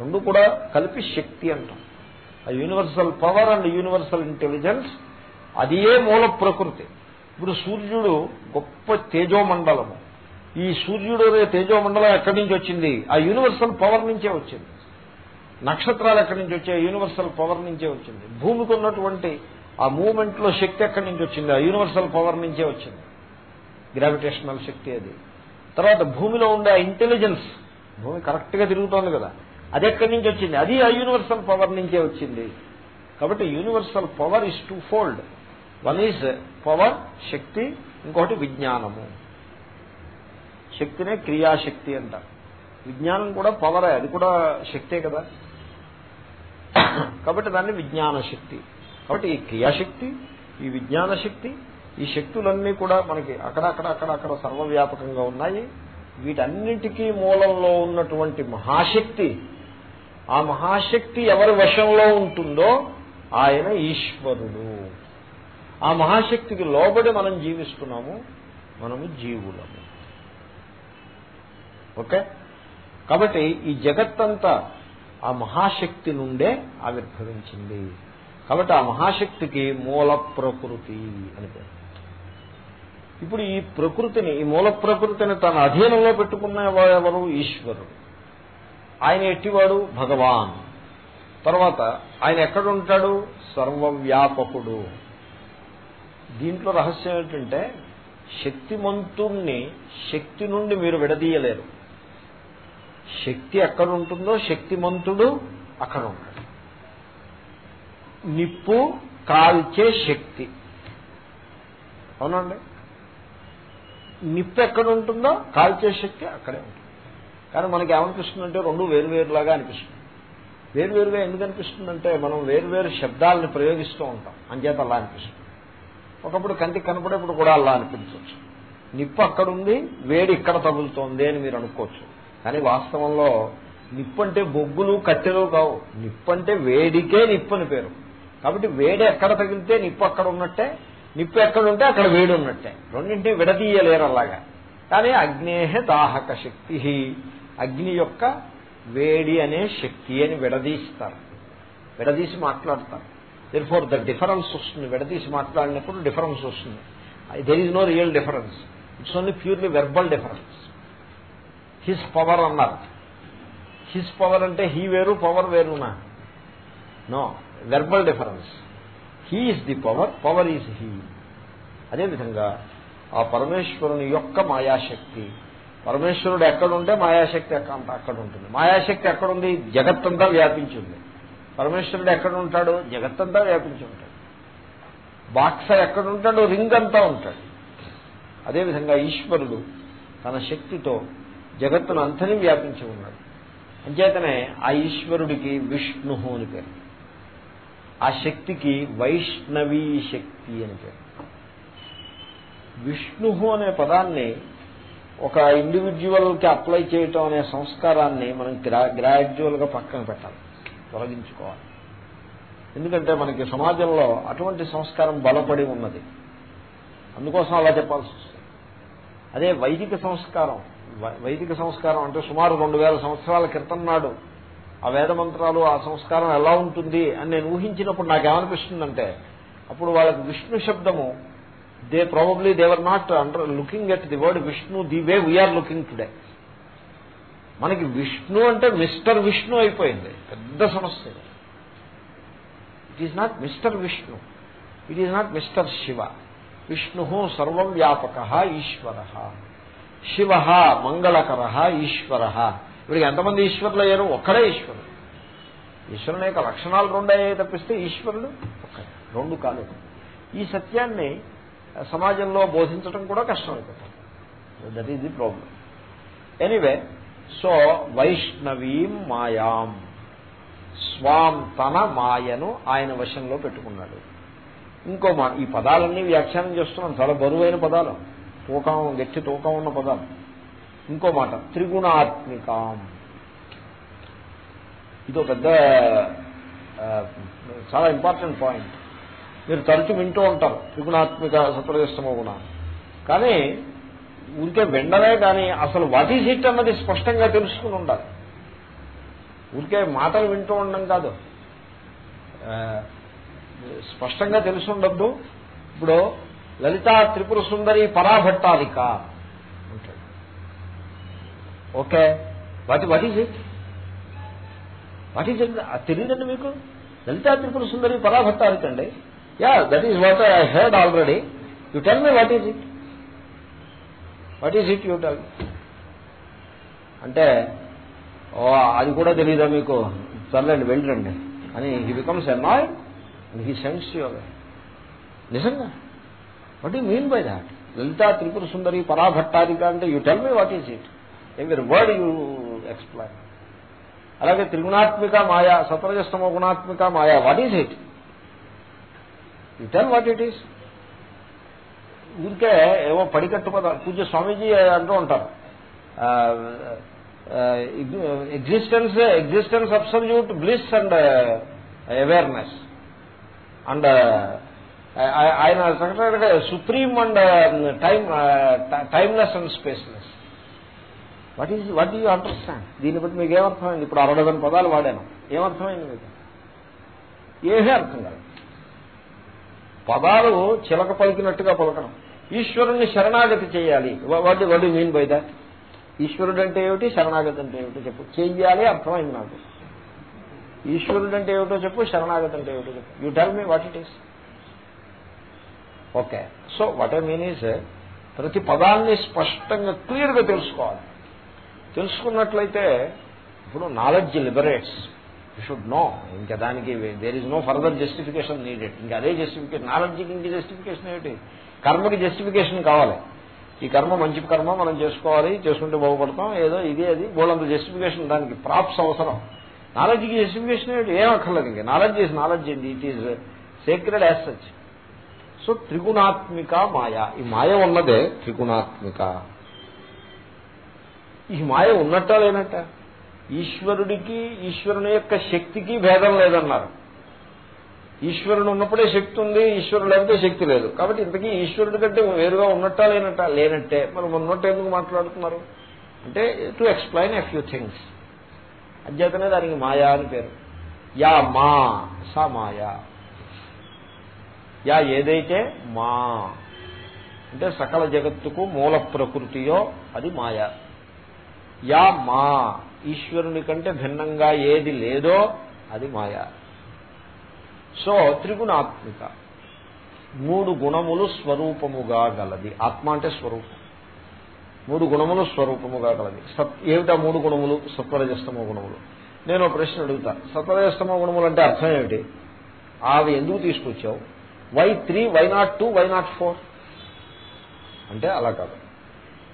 రెండు కూడా కలిపి శక్తి అంటాం. ఆ universal power and universal intelligence అది ఏ మూల ప్రకృతి. ఇప్పుడు సూర్యుడు గొప్ప తేజోమండలము. ఈ సూర్యుడు అనే తేజోమండలం ఎక్కడి నుంచి వచ్చింది? ఆ యూనివర్సల్ పవర్ నుంచే వచ్చింది. నక్షత్రాలు ఎక్కడి నుంచి వచ్చాయి? యూనివర్సల్ పవర్ నుంచే వచ్చింది. భూమికి ఉన్నటువంటి ఆ మూమెంట్లో శక్తి ఎక్కడి నుంచి వచ్చింది? ఆ యూనివర్సల్ పవర్ నుంచే వచ్చింది. గ్రావిటేషనల్ శక్తి అది. తర్వాత భూమిలో ఉండే ఇంటెలిజెన్స్ భూమి కరెక్ట్గా తిరుగుతోంది కదా అది ఎక్కడి నుంచి వచ్చింది? అది ఆ యూనివర్సల్ పవర్ నుంచే వచ్చింది. కాబట్టి universal power is twofold one is power శక్తి ఇంకొకటి విజ్ఞానము. శక్తినే క్రియాశక్తి అంటారు. విజ్ఞానం కూడా పవరే అది కూడా శక్తే కదా. కాబట్టి దాన్ని విజ్ఞాన శక్తి కాబట్టి ఈ క్రియాశక్తి ఈ విజ్ఞాన శక్తి ఈ శక్తులన్నీ కూడా మనకి అక్కడక్కడ అక్కడక్కడ సర్వవ్యాపకంగా ఉన్నాయి. వీటన్నిటికీ మూలంలో ఉన్నటువంటి మహాశక్తి ఆ మహాశక్తి ఎవరి వశంలో ఉంటుందో ఆయన ఈశ్వరుడు. ఆ మహాశక్తికి లోబడి మనం జీవిస్తున్నాము మనము జీవులము. ఓకే? కాబట్టి ఈ జగత్తంతా ఆ మహాశక్తి నుండే ఆవిర్భవించింది. కాబట్టి ఆ మహాశక్తికి మూల ప్రకృతి అని పేరు. ఇప్పుడు ఈ ప్రకృతిని ఈ మూల ప్రకృతిని తన అధీనంలో పెట్టుకున్న ఎవరు ఈశ్వరుడు. ఆయన ఎట్టివాడు? భగవాన్. తర్వాత ఆయన ఎక్కడుంటాడు? సర్వవ్యాపకుడు. దీంట్లో రహస్యం ఏంటంటే శక్తిమంతుణ్ణి శక్తి నుండి మీరు విడదీయలేరు. శక్తి ఎక్కడ ఉంటుందో శక్తిమంతుడు అక్కడ ఉంటాడు. నిప్పు కాల్చే శక్తి. అవునండి? నిప్పు ఎక్కడ ఉంటుందో కాల్చే శక్తి అక్కడే ఉంటుంది. కానీ మనకి ఏమనిపిస్తుందంటే రెండు వేరువేరులాగా అనిపిస్తుంది. వేరువేరుగా ఎందుకు అనిపిస్తుందంటే మనం వేరువేరు శబ్దాలను ప్రయోగిస్తూ ఉంటాం. అంచేత అలా అనిపిస్తుంది. ఒకప్పుడు కంటికి కనపడేప్పుడు కూడా అలా అనిపించవచ్చు. నిప్పు అక్కడుంది వేడి ఇక్కడ తగులుతోంది అని మీరు అనుకోవచ్చు. కానీ వాస్తవంలో నిప్పు అంటే బొగ్గులు కట్టెలు కావు. నిప్పు అంటే వేడికే నిప్పు అని పేరు. కాబట్టి వేడి ఎక్కడ తగిలితే నిప్పు అక్కడ ఉన్నట్టే నిప్పు ఎక్కడ ఉంటే అక్కడ వేడి ఉన్నట్టే. రెండింటినీ విడదీయలేరు అలాగా. కానీ అగ్నేహ దాహక శక్తి అగ్ని యొక్క వేడి అనే శక్తి అని విడదీస్తారు. విడదీసి మాట్లాడతారు. దెర్ ఫోర్ ద డిఫరెన్స్ వస్తుంది. విడదీసి మాట్లాడినప్పుడు డిఫరెన్స్ వస్తుంది. There is no real difference it's only purely verbal difference his power అన్నారు హిస్ పవర్ అంటే హీ వేరు power వేరునా? No verbal difference he is the power power is he అదేవిధంగా ఆ పరమేశ్వరుని యొక్క మాయాశక్తి. పరమేశ్వరుడు ఎక్కడుంటే మాయాశక్తి అక్కడ ఉంటుంది. మాయాశక్తి ఎక్కడుంది? జగత్తంతా వ్యాపించింది పరమేశ్వరుడు ఎక్కడుంటాడు? జగత్తంతా వ్యాపించి ఉంటాడు. బాక్సర్ ఎక్కడుంటాడు? రింగ్ అంతా ఉంటాడు అదేవిధంగా ఈశ్వరుడు తన శక్తితో జగత్తును అంతని వ్యాపించి ఉన్నాడు. అంచేతనే ఆ ఈశ్వరుడికి విష్ణు అని పేరు. ఆ శక్తికి వైష్ణవీ శక్తి అని పేరు. విష్ణు అనే పదాన్ని ఒక ఇండివిజువల్కి అప్లై చేయటం అనే సంస్కారాన్ని మనం గ్రా గ్రాడ్యువల్గా పక్కన పెట్టాలి. తొలగించుకోవాలి. ఎందుకంటే మనకి సమాజంలో అటువంటి సంస్కారం బలపడి ఉన్నది. అందుకోసం అలా చెప్పాల్సి వస్తుంది. అదే వైదిక సంస్కారం. వైదిక సంస్కారం అంటే సుమారు రెండు వేల సంవత్సరాల క్రితం నాడు ఆ వేద మంత్రాలు ఆ సంస్కారం ఎలా ఉంటుంది అని నేను ఊహించినప్పుడు నాకేమనిపిస్తుందంటే అప్పుడు వాళ్ళకి విష్ణు శబ్దము they probably they were not under looking at the word Vishnu the way we are looking today మనకి విష్ణు అంటే మిస్టర్ విష్ణు అయిపోయింది. పెద్ద సమస్య it is not mister Vishnu. It is not mister Shiva. Vishnu సర్వం వ్యాపక ఈశ్వర. శివ మంగళకర ఈశ్వర. వీడికి ఎంతమంది ఈశ్వరులు అయ్యారు? ఒక్కడే ఈశ్వరుడు. ఈశ్వరుని యొక్క లక్షణాలు రెండే తప్పిస్తే ఈశ్వరుడు ఒక్కడే. రెండు కాలేదు ఈ సత్యాన్ని సమాజంలో బోధించడం కూడా కష్టమైపోతుంది. That is the problem anyway so వైష్ణవీం మాయాం. స్వాం తన మాయను ఆయన వశంలో పెట్టుకున్నాడు. ఇంకో మా ఈ పదాలన్నీ వ్యాఖ్యానం చేస్తున్నాం. చాలా బరువైన పదాలు. తూకం గట్టి తూకం ఉన్న పదాలు. ఇంకో మాట త్రిగుణాత్మికాం. ఇదో పెద్ద చాలా ఇంపార్టెంట్ పాయింట్. మీరు తరచు వింటూ ఉంటారు త్రిగుణాత్మిక సత్వరజస్తమో గుణ. కానీ ఊరికే వెండలే కానీ అసలు వాట్ ఈజ్ ఇట్ అన్నది స్పష్టంగా తెలుసుకుని ఉండాలి. ఊరికే మాటలు వింటూ ఉండడం కాదు. స్పష్టంగా తెలుసుండద్దు. ఇప్పుడు Lalita Tripura Sundari Parabhattarika okay what what is it what is it తెలియదండి మీకు? లలితా త్రిపుర సుందరి పరాభట్టాలిక అండి yeah that is what I heard already you tell me what is it what is it you tell అంటే ఓ అది కూడా తెలియదా మీకు? సర్లేండి వెళ్ళండి అని he becomes annoy and he sense you నిజంగా? What you mean by that Lalita Tripura Sundari Parabhattarika అంటే you tell me what is it ఎవరి వర్డ్ యూ ఎక్స్ప్లెయిన్ అలాగే త్రిగుణాత్మిక మాయా సత్రజస్తమ గుణాత్మిక మాయా what is it you tell what it is ఊరికే ఏవో పడికట్టు పద పూజ స్వామీజీ అంటూ ఉంటారు. Existence existence absolute bliss and awareness and ఆయన secretary supreme and time timeless and spaceless what is what you understand దీన్ని బట్టి మీకు ఏమర్థమైంది? ఇప్పుడు అరడజన్ పదాలు వాడాను. ఏమర్థమైంది మీకు? ఏమీ అర్థం కాదు పదాలు చిలక పలికినట్టుగా పలకడం. ఈశ్వరుణ్ణి శరణాగతి చేయాలి. వాటి వడ్డీ మీన్ బై దాట్ ఈశ్వరుడు అంటే ఏమిటి? శరణాగతి అంటే ఏమిటో? చెప్పు. చెయ్యాలి అర్థమైంది నాకు. ఈశ్వరుడు అంటే ఏమిటో చెప్పు శరణాగతి అంటే ఏమిటో చెప్పు. You tell me what it is okay so what I mean is ప్రతి పదాన్ని స్పష్టంగా క్లియర్గా తెలుసుకోవాలి. తెలుసుకున్నట్లయితే ఇప్పుడు knowledge liberates you should know ఇంకా దానికి there is no further justification needed ఇంకా అదే జస్టిఫికేషన్ నాలెడ్జ్కి ఇంక జస్టిఫికేషన్ ఏమిటి? కర్మకి జస్టిఫికేషన్ కావాలి. ఈ కర్మ మంచి కర్మ మనం చేసుకోవాలి చేసుకుంటే బాగుపడతాం ఏదో ఇది అది బోలంత జస్టిఫికేషన్ దానికి ప్రాప్స్ అవసరం. నాలెడ్జ్కి జస్టిఫికేషన్ ఏమిటి? ఏం అక్కర్లేదు ఇంకా. Knowledge is knowledge it is sacred as such so త్రిగుణాత్మిక మాయ. ఈ మాయ ఉన్నదే త్రిగుణాత్మిక. ఈ మాయ ఉన్నట్ట లేనట్ట? ఈశ్వరుడికి ఈశ్వరుని యొక్క శక్తికి భేదం లేదన్నారు. ఈశ్వరుడు ఉన్నప్పుడే శక్తి ఉంది ఈశ్వరుడు లేకపోతే శక్తి లేదు. కాబట్టి ఇంతకీ ఈశ్వరుడి కంటే వేరుగా ఉన్నట్టా లేనట్ట? లేనట్టే. మనం ఉన్నట్టు ఎందుకు మాట్లాడుతున్నారు? అంటే to explain a few things అధ్యతనే దానికి మాయా అని పేరు. యా మా సా మాయా. యా ఏదైతే మా. అంటే సకల జగత్తుకు మూల ప్రకృతియో అది మాయా. యా మా. ఈశ్వరుని కంటే భిన్నంగా ఏది లేదో అది మాయా. సో త్రిగుణాత్మిక. మూడు గుణములు స్వరూపముగా గలది. ఆత్మ అంటే స్వరూపం. మూడు గుణములు స్వరూపముగా గలది. సత్ ఏమిటా మూడు గుణములు? సత్వరజస్తమ గుణములు. నేను ప్రశ్న అడుగుతా. సత్వరజస్తమ గుణములు అంటే అర్థం ఏమిటి? అవి ఎందుకు తీసుకొచ్చావు? Why three why not two why not four? అంటే అలా కాదు.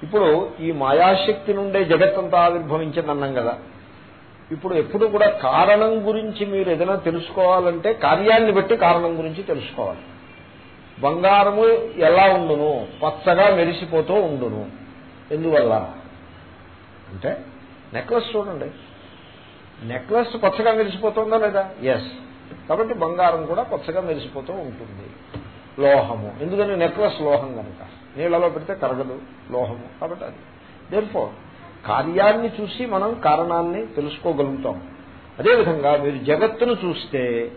ఇప్పుడు ఈ మాయాశక్తి నుండే జగత్తంతా ఆవిర్భవించిందన్నాం కదా. ఇప్పుడు ఎప్పుడు కూడా కారణం గురించి మీరు ఏదైనా తెలుసుకోవాలంటే కార్యాన్ని బట్టి కారణం గురించి తెలుసుకోవాలి. బంగారము ఎలా ఉండును? పచ్చగా మెరిసిపోతూ ఉండును. ఎందువల్ల? అంటే నెక్లెస్ చూడండి. నెక్లెస్ పచ్చగా మెరిసిపోతుందా లేదా? ఎస్ కాబట్టి బంగారం కూడా పచ్చగా మెరిసిపోతూ ఉంటుంది. లోహము. ఎందుకని? నెక్లెస్ లోహం కనుక. నీళ్ళలో పెడితే కరగదు లోహము. కాబట్టి అది. దేనిపో కార్యాన్ని చూసి మనం కారణాన్ని తెలుసుకోగలుగుతాం. అదేవిధంగా మీరు జగత్తును చూస్తే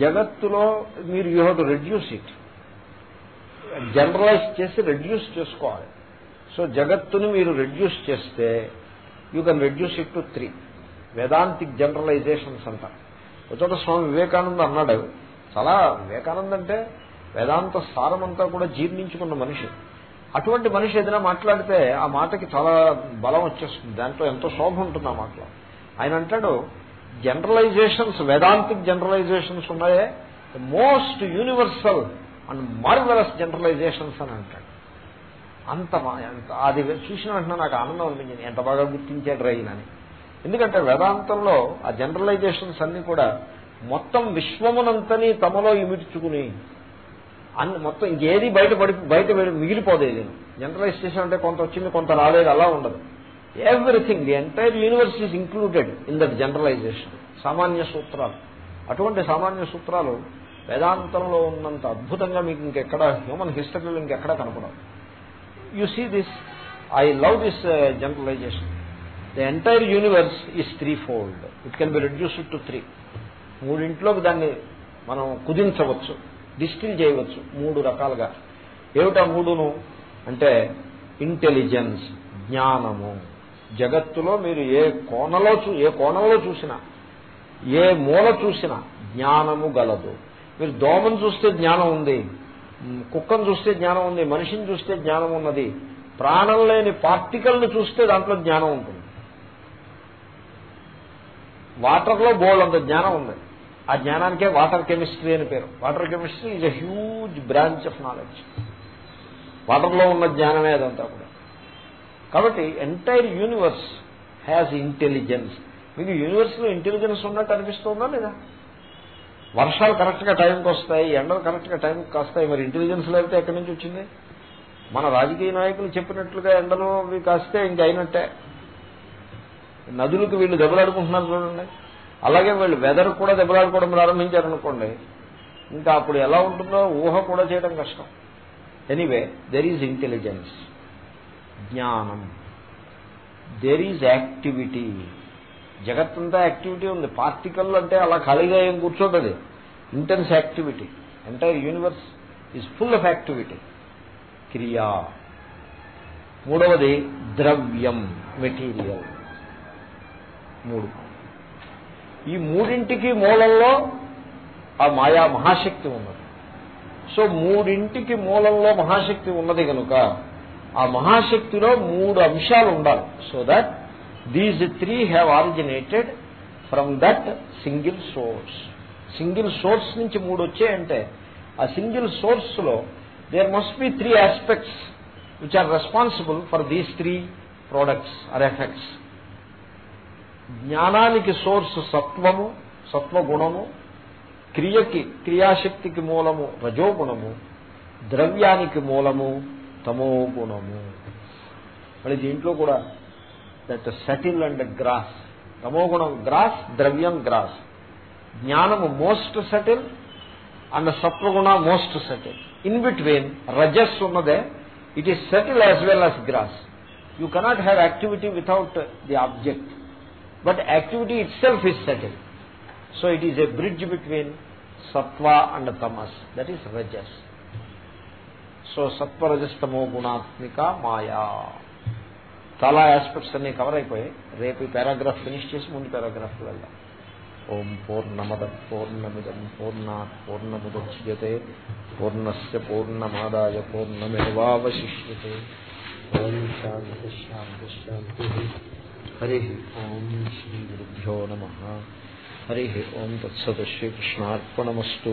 జగత్తులో మీరు you have to reduce it. Generalize చేసి రెడ్యూస్ చేసుకోవాలి. సో జగత్తును మీరు రెడ్యూస్ చేస్తే you can reduce it to three. Vedantic generalizations అంటారు ఒక స్వామి వివేకానంద అన్నాడు చాలా వివేకానంద అంటే వేదాంత సారమంతా కూడా జీర్ణించుకున్న మనిషి. అటువంటి మనిషి ఏదైనా మాట్లాడితే ఆ మాటకి చాలా బలం వచ్చేస్తుంది. దాంట్లో ఎంతో శోభ ఉంటుంది ఆ మాటలో. ఆయన అంటాడు జనరలైజేషన్స్ వేదాంతిక్ జనరలైజేషన్స్ ఉన్నాయే. Most universal and marvellous generalizations అని అంటాడు. అంత అది చూసిన వెంటనే నాకు ఆనందం అనిపించింది. ఎంత బాగా గుర్తించాడు రైనని ఎందుకంటే వేదాంతంలో ఆ జనరలైజేషన్స్ అన్ని కూడా మొత్తం విశ్వమునంతని తమలో ఇమిడ్చుకుని అన్ని మొత్తం ఇంకేది బయట పడి బయట మిగిలిపోదేది జనరలైజ్ అంటే కొంత వచ్చింది కొంత రాలేదు అలా ఉండదు. Everything the entire universe is included in that generalization సామాన్య సూత్రాలు. అటువంటి సామాన్య సూత్రాలు వేదాంతంలో ఉన్నంత అద్భుతంగా మీకు ఇంకెక్కడ హ్యూమన్ హిస్టరీలో ఇంకెక్కడ కనపడదు you see this I love this generalization the entire universe is three fold it can be reduced to three మూడింట్లోకి దాన్ని మనం కుదించవచ్చు. డిస్టిల్ చేయవచ్చు మూడు రకాలుగా. ఏమిటా మూడును? అంటే ఇంటెలిజెన్స్ జ్ఞానము. జగత్తులో మీరు ఏ కోణలో చూ ఏ కోణంలో చూసినా ఏ మూల చూసినా జ్ఞానము గలదు. మీరు దోమను చూస్తే జ్ఞానం ఉంది కుక్కను చూస్తే జ్ఞానం ఉంది మనిషిని చూస్తే జ్ఞానం ఉన్నది ప్రాణం లేని పార్టికల్ని చూస్తే దాంట్లో జ్ఞానం ఉంటుంది. వాటర్లో బోల్ అంత జ్ఞానం ఉంది. ఆ జ్ఞానానికే వాటర్ కెమిస్ట్రీ అని పేరు. Water chemistry is a huge branch of knowledge వాటర్లో ఉన్న జ్ఞానమే అదంతా కూడా. కాబట్టి ఎంటైర్ యూనివర్స్ హ్యాస్ ఇంటెలిజెన్స్ మీకు యూనివర్స్లో ఇంటెలిజెన్స్ ఉన్నట్టు అనిపిస్తుందా లేదా? వర్షాలు కరెక్ట్గా టైంకి వస్తాయి ఎండలు కరెక్ట్గా టైంకి కాస్తాయి మరి ఇంటెలిజెన్స్ లేకపోతే ఎక్కడి నుంచి వచ్చింది? మన రాజకీయ నాయకులు చెప్పినట్లుగా ఎండలు కాస్తే ఇంక అయినట్టే. నదులకు వీళ్ళు దెబ్బలాడుకుంటున్నారు చూడండి. అలాగే వీళ్ళు వెదర్ కూడా దెబ్బలాడుకోవడం ప్రారంభించారనుకోండి ఇంకా అప్పుడు ఎలా ఉంటుందో ఊహ కూడా చేయడం కష్టం. ఎనీవే దెర్ ఈజ్ ఇంటెలిజెన్స్ జ్ఞానం. దెర్ ఈజ్ యాక్టివిటీ జగత్తంతా యాక్టివిటీ ఉంది. పార్టికల్ అంటే అలా ఖాళీగా ఏం కూర్చోటది. Intense activity entire universe is full of activity క్రియా. మూడవది ద్రవ్యం మెటీరియల్ మూడు. ఈ మూడింటికి మూలంలో ఆ మాయా మహాశక్తి ఉన్నది. సో మూడింటికి మూలంలో మహాశక్తి ఉన్నది కనుక ఆ మహాశక్తిలో మూడు అంశాలు ఉండాలి. So that these three have originated from that single source single source నుంచి మూడు వచ్చాయంటే ఆ single సోర్స్లో there must be three aspects which are responsible for these three products or effects జ్ఞానానికి సోర్స్ సత్వము సత్వగుణము క్రియకి క్రియాశక్తికి మూలము రజోగుణము ద్రవ్యానికి మూలము తమో గుణము మళ్ళీ దీంట్లో కూడా దట్ సెటిల్ అండ్ గ్రాస్ తమో గుణం గ్రాస్ ద్రవ్యం గ్రాస్ జ్ఞానము మోస్ట్ సెటిల్ అండ్ సత్వగుణ మోస్ట్ సెటిల్ ఇన్ బిట్వీన్ రజస్ ఉన్నదే it is subtle as well as gross you cannot have activity without the object but activity itself is settled. So it is a bridge between sattva and tamas. That is rajas. So సత్వరజస్తమో గుణాత్మిక మాయా చాలా aspects అన్ని cover అయిపోయి రేపు ఈ paragraph finish చేసి ముందు paragraph వెళ్దాం ఓం పూర్ణమద పూర్ణమిదం పూర్ణ పూర్ణముద్యతే పూర్ణస్ పూర్ణమాదాయ పూర్ణమేవాశిష్యతే ఓం శాంతి శాంతి శాంతి హరి ఓం శ్రీ గురుభ్యో నమ. హరి ఓం తత్సత్ శ్రీకృష్ణార్పణమస్తు